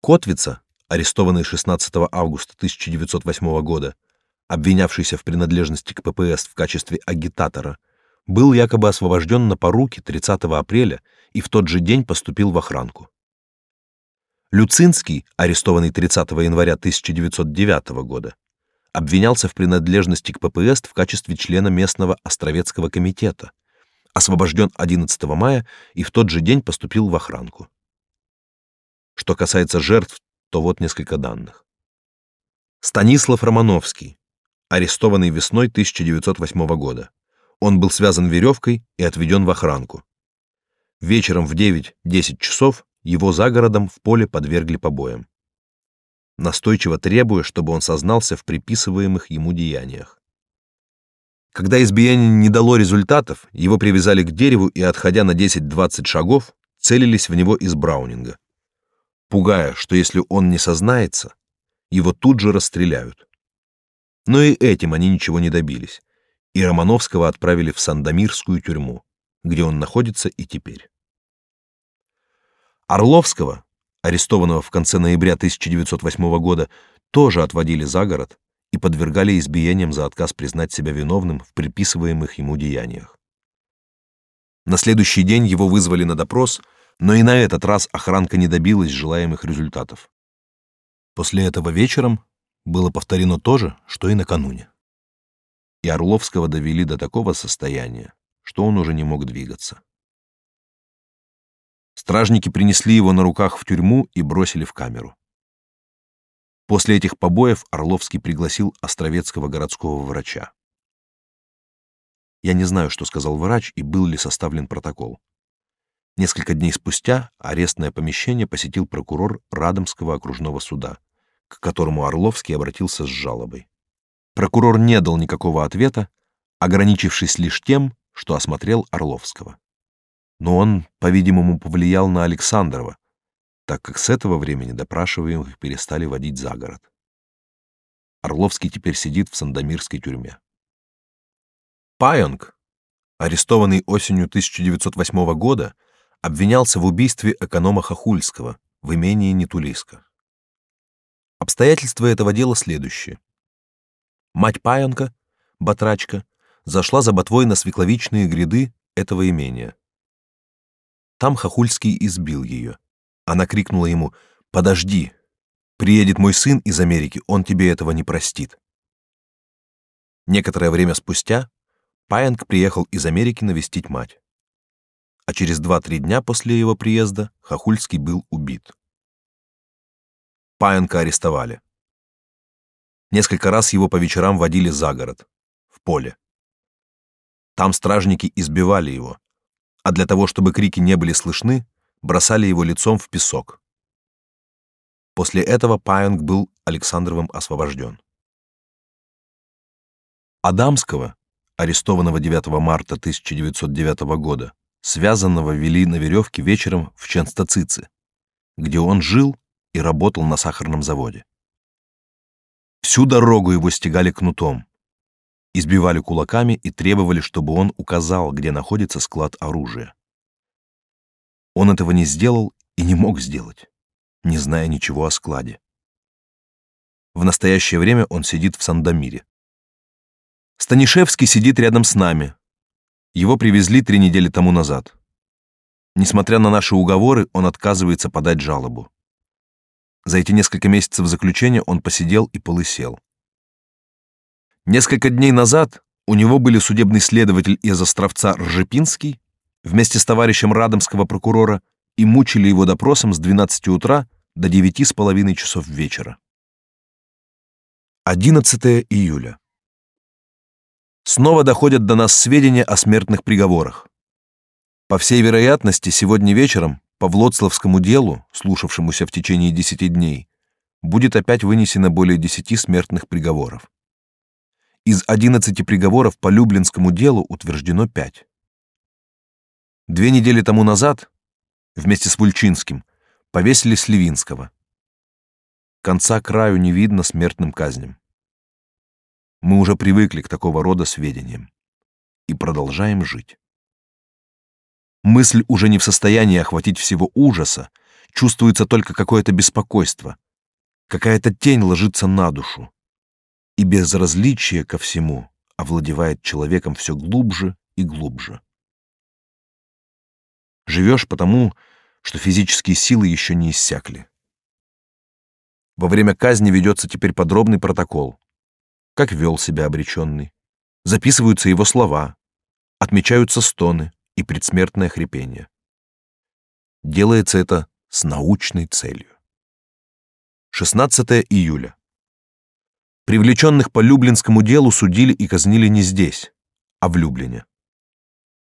Котвица, арестованный 16 августа 1908 года, обвинявшийся в принадлежности к ППС в качестве агитатора, был якобы освобожден на поруки 30 апреля и в тот же день поступил в охранку. Люцинский, арестованный 30 января 1909 года, обвинялся в принадлежности к ППС в качестве члена местного Островецкого комитета, освобожден 11 мая и в тот же день поступил в охранку. Что касается жертв, то вот несколько данных. Станислав Романовский, арестованный весной 1908 года. Он был связан веревкой и отведен в охранку. Вечером в 9-10 часов его за городом в поле подвергли побоям. Настойчиво требуя, чтобы он сознался в приписываемых ему деяниях. Когда избиение не дало результатов, его привязали к дереву и, отходя на 10-20 шагов, целились в него из браунинга, пугая, что если он не сознается, его тут же расстреляют. Но и этим они ничего не добились, и Романовского отправили в Сандомирскую тюрьму, где он находится и теперь. Орловского, арестованного в конце ноября 1908 года, тоже отводили за город и подвергали избиениям за отказ признать себя виновным в приписываемых ему деяниях. На следующий день его вызвали на допрос, но и на этот раз охранка не добилась желаемых результатов. После этого вечером было повторено то же, что и накануне. И Орловского довели до такого состояния, что он уже не мог двигаться. Стражники принесли его на руках в тюрьму и бросили в камеру. После этих побоев Орловский пригласил Островецкого городского врача. Я не знаю, что сказал врач и был ли составлен протокол. Несколько дней спустя арестное помещение посетил прокурор Радомского окружного суда, к которому Орловский обратился с жалобой. Прокурор не дал никакого ответа, ограничившись лишь тем, что осмотрел Орловского но он, по-видимому, повлиял на Александрова, так как с этого времени допрашиваемых перестали водить за город. Орловский теперь сидит в Сандомирской тюрьме. Паёнг, арестованный осенью 1908 года, обвинялся в убийстве эконома Хохульского в имении Нетулиска. Обстоятельства этого дела следующие. Мать Паёнка, батрачка, зашла за ботвой на свекловичные гряды этого имения. Там Хохульский избил ее. Она крикнула ему «Подожди! Приедет мой сын из Америки, он тебе этого не простит». Некоторое время спустя Паянг приехал из Америки навестить мать. А через два-три дня после его приезда Хохульский был убит. Паянка арестовали. Несколько раз его по вечерам водили за город, в поле. Там стражники избивали его, а для того, чтобы крики не были слышны, бросали его лицом в песок. После этого Паянг был Александровым освобожден. Адамского, арестованного 9 марта 1909 года, связанного вели на веревке вечером в Ченстоцице, где он жил и работал на сахарном заводе. Всю дорогу его стегали кнутом, избивали кулаками и требовали, чтобы он указал, где находится склад оружия. Он этого не сделал и не мог сделать, не зная ничего о складе. В настоящее время он сидит в Сандомире. Станишевский сидит рядом с нами. Его привезли три недели тому назад. Несмотря на наши уговоры, он отказывается подать жалобу. За эти несколько месяцев заключения он посидел и полысел. Несколько дней назад у него были судебный следователь из Островца Ржепинский вместе с товарищем Радомского прокурора и мучили его допросом с 12 утра до 9 с половиной часов вечера. 11 июля. Снова доходят до нас сведения о смертных приговорах. По всей вероятности, сегодня вечером по Влоцлавскому делу, слушавшемуся в течение десяти дней, будет опять вынесено более десяти смертных приговоров. Из одиннадцати приговоров по Люблинскому делу утверждено пять. Две недели тому назад, вместе с Вульчинским, повесили Сливинского. Конца краю не видно смертным казням. Мы уже привыкли к такого рода сведениям и продолжаем жить. Мысль уже не в состоянии охватить всего ужаса, чувствуется только какое-то беспокойство. Какая-то тень ложится на душу. И безразличие ко всему овладевает человеком все глубже и глубже. Живешь потому, что физические силы еще не иссякли. Во время казни ведется теперь подробный протокол. Как вел себя обреченный. Записываются его слова. Отмечаются стоны и предсмертное хрипение. Делается это с научной целью. 16 июля. Привлеченных по Люблинскому делу судили и казнили не здесь, а в Люблине.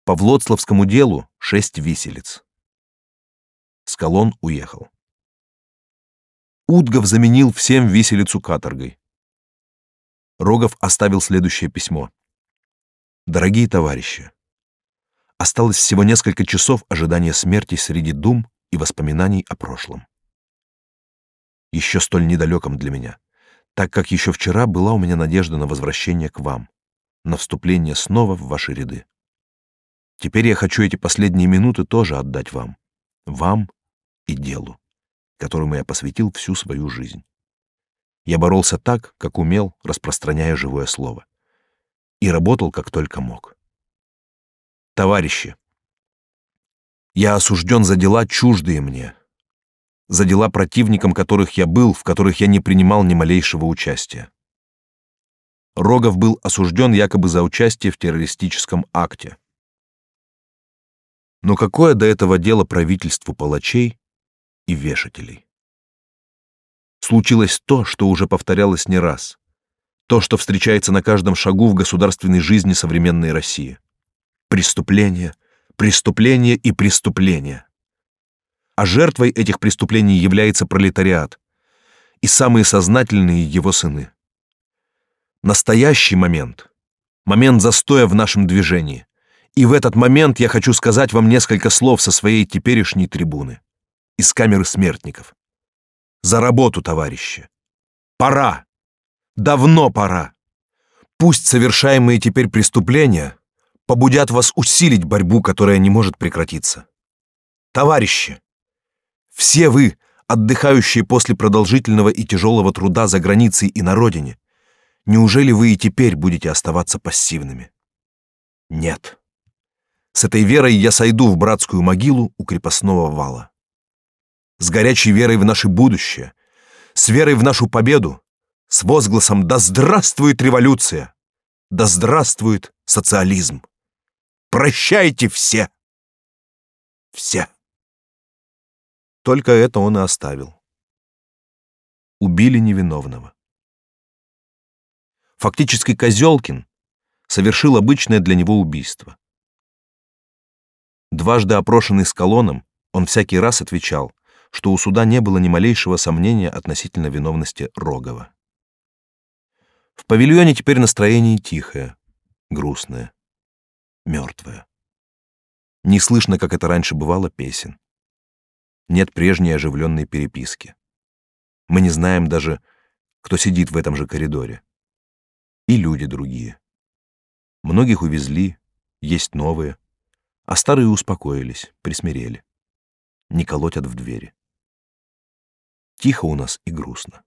По Влоцлавскому делу шесть виселиц. Скалон уехал. Удгов заменил всем виселицу каторгой. Рогов оставил следующее письмо. Дорогие товарищи, Осталось всего несколько часов ожидания смерти среди дум и воспоминаний о прошлом. Еще столь недалеком для меня, так как еще вчера была у меня надежда на возвращение к вам, на вступление снова в ваши ряды. Теперь я хочу эти последние минуты тоже отдать вам, вам и делу, которому я посвятил всю свою жизнь. Я боролся так, как умел, распространяя живое слово, и работал как только мог. Товарищи, я осужден за дела чуждые мне, за дела противникам которых я был, в которых я не принимал ни малейшего участия. Рогов был осужден якобы за участие в террористическом акте. Но какое до этого дело правительству палачей и вешателей? Случилось то, что уже повторялось не раз, то, что встречается на каждом шагу в государственной жизни современной России. Преступление, преступление и преступление. А жертвой этих преступлений является пролетариат и самые сознательные его сыны. Настоящий момент, момент застоя в нашем движении. И в этот момент я хочу сказать вам несколько слов со своей теперешней трибуны, из камеры смертников. За работу, товарищи. Пора. Давно пора. Пусть совершаемые теперь преступления побудят вас усилить борьбу, которая не может прекратиться. Товарищи, все вы, отдыхающие после продолжительного и тяжелого труда за границей и на родине, неужели вы и теперь будете оставаться пассивными? Нет. С этой верой я сойду в братскую могилу у крепостного вала. С горячей верой в наше будущее, с верой в нашу победу, с возгласом «Да здравствует революция! Да здравствует социализм! Прощайте все!» Все. Только это он и оставил. Убили невиновного. Фактически Козелкин совершил обычное для него убийство. Дважды опрошенный с колоном, он всякий раз отвечал, что у суда не было ни малейшего сомнения относительно виновности Рогова. В павильоне теперь настроение тихое, грустное, мертвое. Не слышно, как это раньше бывало, песен. Нет прежней оживленной переписки. Мы не знаем даже, кто сидит в этом же коридоре. И люди другие. Многих увезли, есть новые, а старые успокоились, присмирели. Не колотят в двери. Тихо у нас и грустно.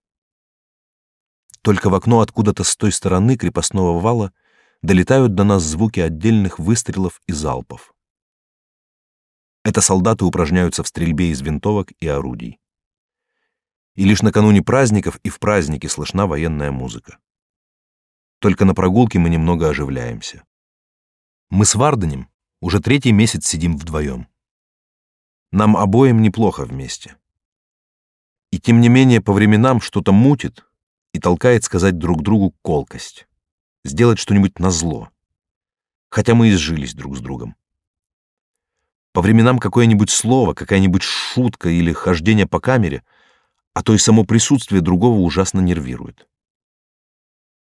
Только в окно откуда-то с той стороны крепостного вала долетают до нас звуки отдельных выстрелов и залпов. Это солдаты упражняются в стрельбе из винтовок и орудий. И лишь накануне праздников и в праздники слышна военная музыка. Только на прогулке мы немного оживляемся. Мы с Варденем уже третий месяц сидим вдвоем. Нам обоим неплохо вместе. И тем не менее по временам что-то мутит и толкает сказать друг другу колкость, сделать что-нибудь назло, хотя мы и сжились друг с другом. По временам какое-нибудь слово, какая-нибудь шутка или хождение по камере, а то и само присутствие другого ужасно нервирует.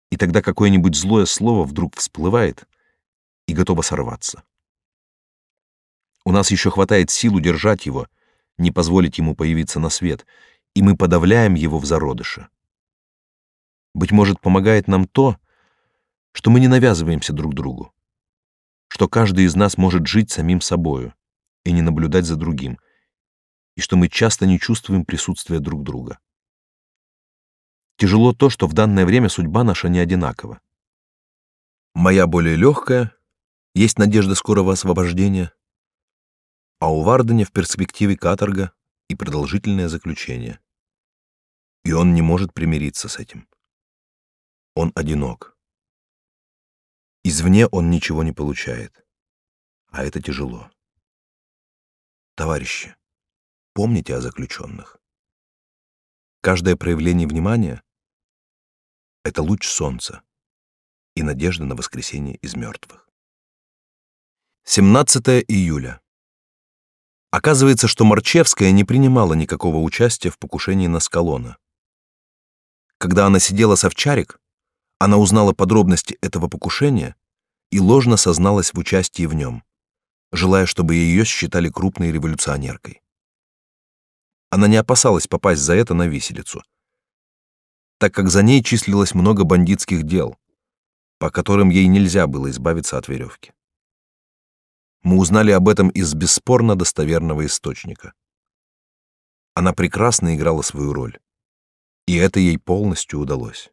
И тогда какое-нибудь злое слово вдруг всплывает и готово сорваться. У нас еще хватает сил удержать его, не позволить ему появиться на свет, и мы подавляем его в зародыше. Быть может, помогает нам то, что мы не навязываемся друг другу, что каждый из нас может жить самим собою, и не наблюдать за другим, и что мы часто не чувствуем присутствия друг друга. Тяжело то, что в данное время судьба наша не одинакова. Моя более легкая, есть надежда скорого освобождения, а у Варденя в перспективе каторга и продолжительное заключение. И он не может примириться с этим. Он одинок. Извне он ничего не получает, а это тяжело. Товарищи, помните о заключенных. Каждое проявление внимания — это луч солнца и надежда на воскресение из мертвых. 17 июля. Оказывается, что Марчевская не принимала никакого участия в покушении на Скалона. Когда она сидела с Овчарик, она узнала подробности этого покушения и ложно созналась в участии в нем желая, чтобы ее считали крупной революционеркой. Она не опасалась попасть за это на виселицу, так как за ней числилось много бандитских дел, по которым ей нельзя было избавиться от веревки. Мы узнали об этом из бесспорно достоверного источника. Она прекрасно играла свою роль, и это ей полностью удалось.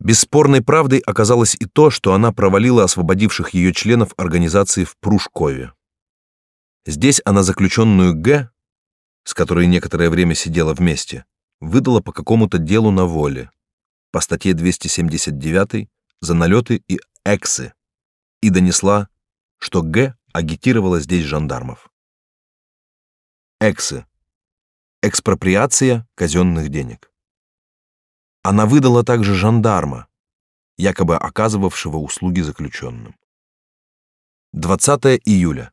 Бесспорной правдой оказалось и то, что она провалила освободивших ее членов организации в Прушкове. Здесь она заключенную Г, с которой некоторое время сидела вместе, выдала по какому-то делу на воле, по статье 279 за налеты и эксы, и донесла, что Г агитировала здесь жандармов. Эксы. Экспроприация казенных денег. Она выдала также жандарма, якобы оказывавшего услуги заключенным. 20 июля.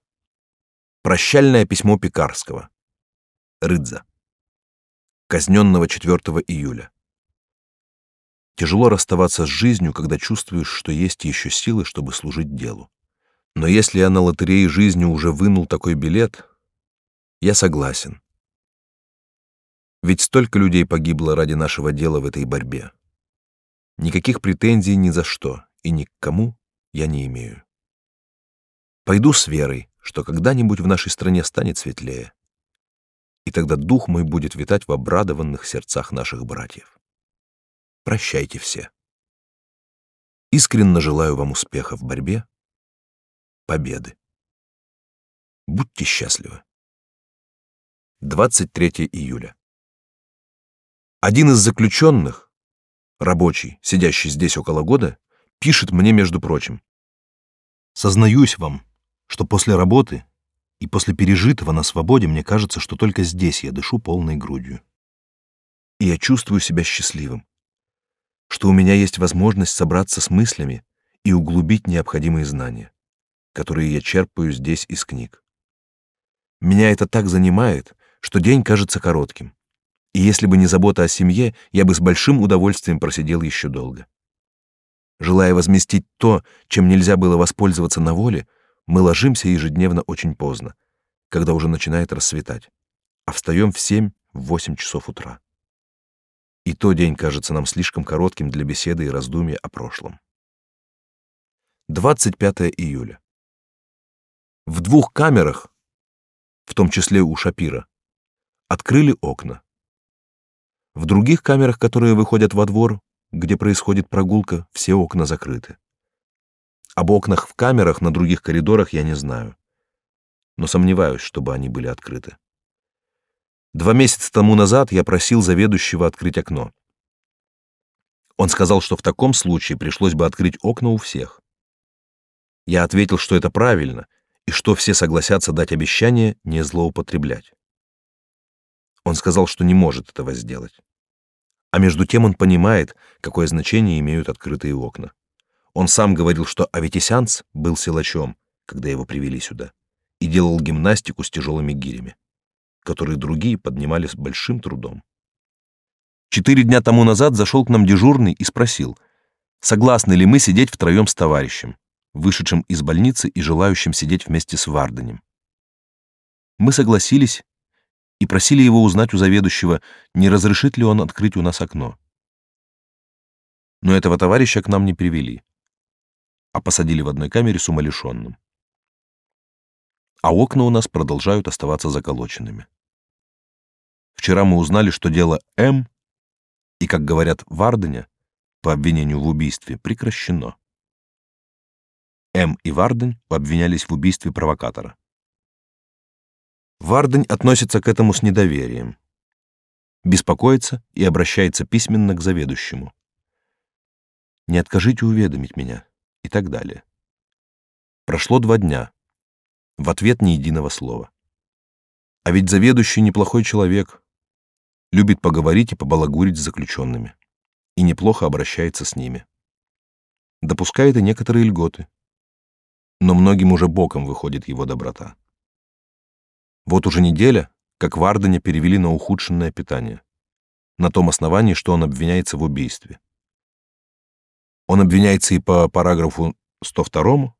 Прощальное письмо Пекарского. Рыдза. Казненного 4 июля. Тяжело расставаться с жизнью, когда чувствуешь, что есть еще силы, чтобы служить делу. Но если я на лотерее жизни уже вынул такой билет, я согласен. Ведь столько людей погибло ради нашего дела в этой борьбе. Никаких претензий ни за что и ни к кому я не имею. Пойду с верой, что когда-нибудь в нашей стране станет светлее, и тогда дух мой будет витать в обрадованных сердцах наших братьев. Прощайте все. Искренне желаю вам успеха в борьбе. Победы. Будьте счастливы. 23 июля. Один из заключенных, рабочий, сидящий здесь около года, пишет мне, между прочим. Сознаюсь вам, что после работы и после пережитого на свободе мне кажется, что только здесь я дышу полной грудью. И я чувствую себя счастливым, что у меня есть возможность собраться с мыслями и углубить необходимые знания, которые я черпаю здесь из книг. Меня это так занимает, что день кажется коротким. И если бы не забота о семье, я бы с большим удовольствием просидел еще долго. Желая возместить то, чем нельзя было воспользоваться на воле, мы ложимся ежедневно очень поздно, когда уже начинает рассветать, а встаем в 7-8 часов утра. И то день кажется нам слишком коротким для беседы и раздумья о прошлом. 25 июля. В двух камерах в том числе у Шапира, открыли окна. В других камерах, которые выходят во двор, где происходит прогулка, все окна закрыты. Об окнах в камерах на других коридорах я не знаю, но сомневаюсь, чтобы они были открыты. Два месяца тому назад я просил заведующего открыть окно. Он сказал, что в таком случае пришлось бы открыть окна у всех. Я ответил, что это правильно — и что все согласятся дать обещание не злоупотреблять. Он сказал, что не может этого сделать. А между тем он понимает, какое значение имеют открытые окна. Он сам говорил, что Аветисянц был силачом, когда его привели сюда, и делал гимнастику с тяжелыми гирями, которые другие поднимали с большим трудом. Четыре дня тому назад зашел к нам дежурный и спросил, согласны ли мы сидеть втроем с товарищем вышедшим из больницы и желающим сидеть вместе с Варденем. Мы согласились и просили его узнать у заведующего, не разрешит ли он открыть у нас окно. Но этого товарища к нам не привели, а посадили в одной камере с умалишенным. А окна у нас продолжают оставаться заколоченными. Вчера мы узнали, что дело М и, как говорят в по обвинению в убийстве прекращено. М. и Вардень обвинялись в убийстве провокатора. Вардень относится к этому с недоверием. Беспокоится и обращается письменно к заведующему. «Не откажите уведомить меня» и так далее. Прошло два дня. В ответ ни единого слова. А ведь заведующий неплохой человек. Любит поговорить и побалагурить с заключенными. И неплохо обращается с ними. Допускает и некоторые льготы но многим уже боком выходит его доброта. Вот уже неделя, как Варденя перевели на ухудшенное питание, на том основании, что он обвиняется в убийстве. Он обвиняется и по параграфу 102,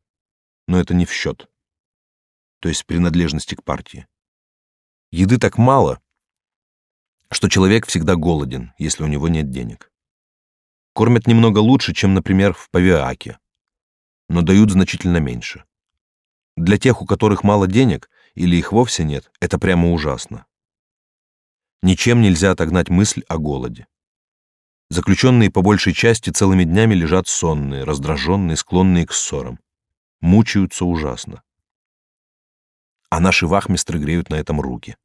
но это не в счет, то есть принадлежности к партии. Еды так мало, что человек всегда голоден, если у него нет денег. Кормят немного лучше, чем, например, в Павиаке, но дают значительно меньше. Для тех, у которых мало денег или их вовсе нет, это прямо ужасно. Ничем нельзя отогнать мысль о голоде. Заключенные по большей части целыми днями лежат сонные, раздраженные, склонные к ссорам. Мучаются ужасно. А наши вахмистры греют на этом руки.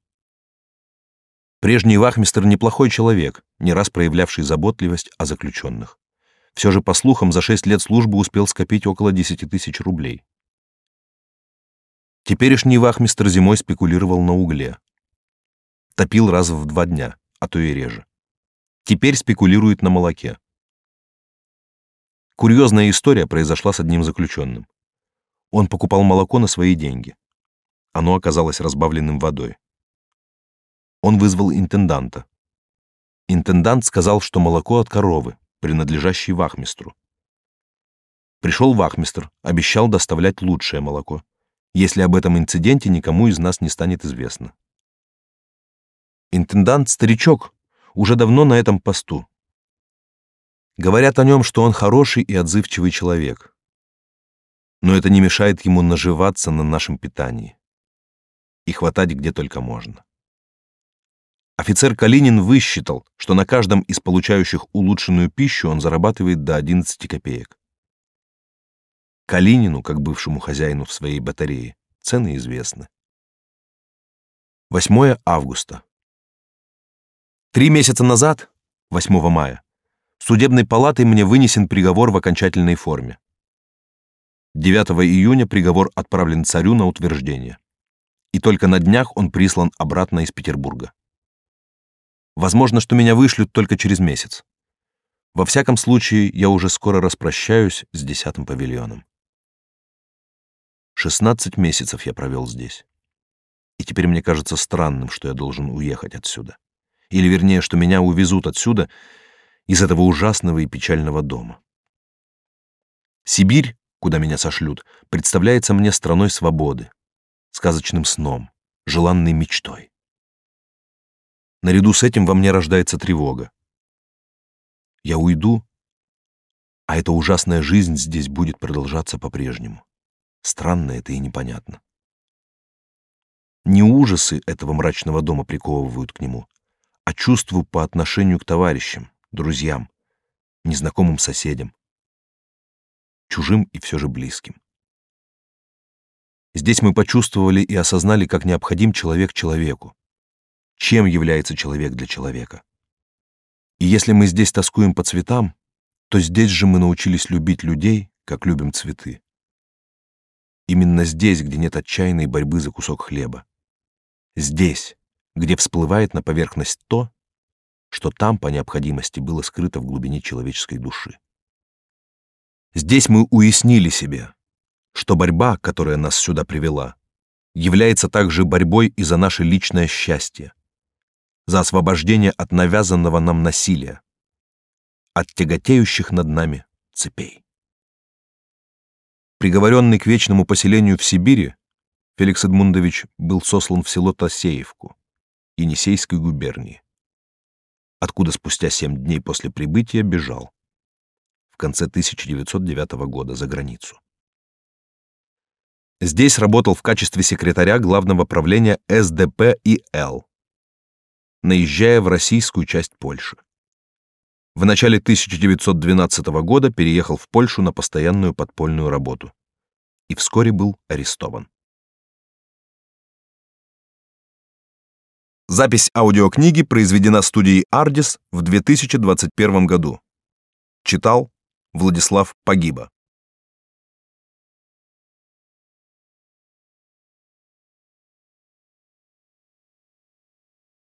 Прежний вахмистр неплохой человек, не раз проявлявший заботливость о заключенных. Все же, по слухам, за шесть лет службы успел скопить около десяти тысяч рублей. Теперешний вахмистр зимой спекулировал на угле. Топил раз в два дня, а то и реже. Теперь спекулирует на молоке. Курьезная история произошла с одним заключенным. Он покупал молоко на свои деньги. Оно оказалось разбавленным водой. Он вызвал интенданта. Интендант сказал, что молоко от коровы, принадлежащий вахмистру. Пришел вахмистр, обещал доставлять лучшее молоко, если об этом инциденте никому из нас не станет известно. Интендант старичок, уже давно на этом посту. Говорят о нем, что он хороший и отзывчивый человек. Но это не мешает ему наживаться на нашем питании и хватать где только можно. Офицер Калинин высчитал, что на каждом из получающих улучшенную пищу он зарабатывает до 11 копеек. Калинину, как бывшему хозяину в своей батарее, цены известны. 8 августа. Три месяца назад, 8 мая, судебной палатой мне вынесен приговор в окончательной форме. 9 июня приговор отправлен царю на утверждение. И только на днях он прислан обратно из Петербурга. Возможно, что меня вышлют только через месяц. Во всяком случае, я уже скоро распрощаюсь с десятым павильоном. 16 месяцев я провел здесь. И теперь мне кажется странным, что я должен уехать отсюда. Или вернее, что меня увезут отсюда из этого ужасного и печального дома. Сибирь, куда меня сошлют, представляется мне страной свободы, сказочным сном, желанной мечтой. Наряду с этим во мне рождается тревога. Я уйду, а эта ужасная жизнь здесь будет продолжаться по-прежнему. Странно это и непонятно. Не ужасы этого мрачного дома приковывают к нему, а чувства по отношению к товарищам, друзьям, незнакомым соседям, чужим и все же близким. Здесь мы почувствовали и осознали, как необходим человек человеку, чем является человек для человека. И если мы здесь тоскуем по цветам, то здесь же мы научились любить людей, как любим цветы. Именно здесь, где нет отчаянной борьбы за кусок хлеба. Здесь, где всплывает на поверхность то, что там по необходимости было скрыто в глубине человеческой души. Здесь мы уяснили себе, что борьба, которая нас сюда привела, является также борьбой и за наше личное счастье, за освобождение от навязанного нам насилия, от тяготеющих над нами цепей. Приговоренный к вечному поселению в Сибири, Феликс Эдмундович был сослан в село Тосеевку, Енисейской губернии, откуда спустя семь дней после прибытия бежал в конце 1909 года за границу. Здесь работал в качестве секретаря главного правления СДП и Л, наезжая в российскую часть Польши. В начале 1912 года переехал в Польшу на постоянную подпольную работу и вскоре был арестован. Запись аудиокниги произведена студией Ardis в 2021 году. Читал Владислав Погиба.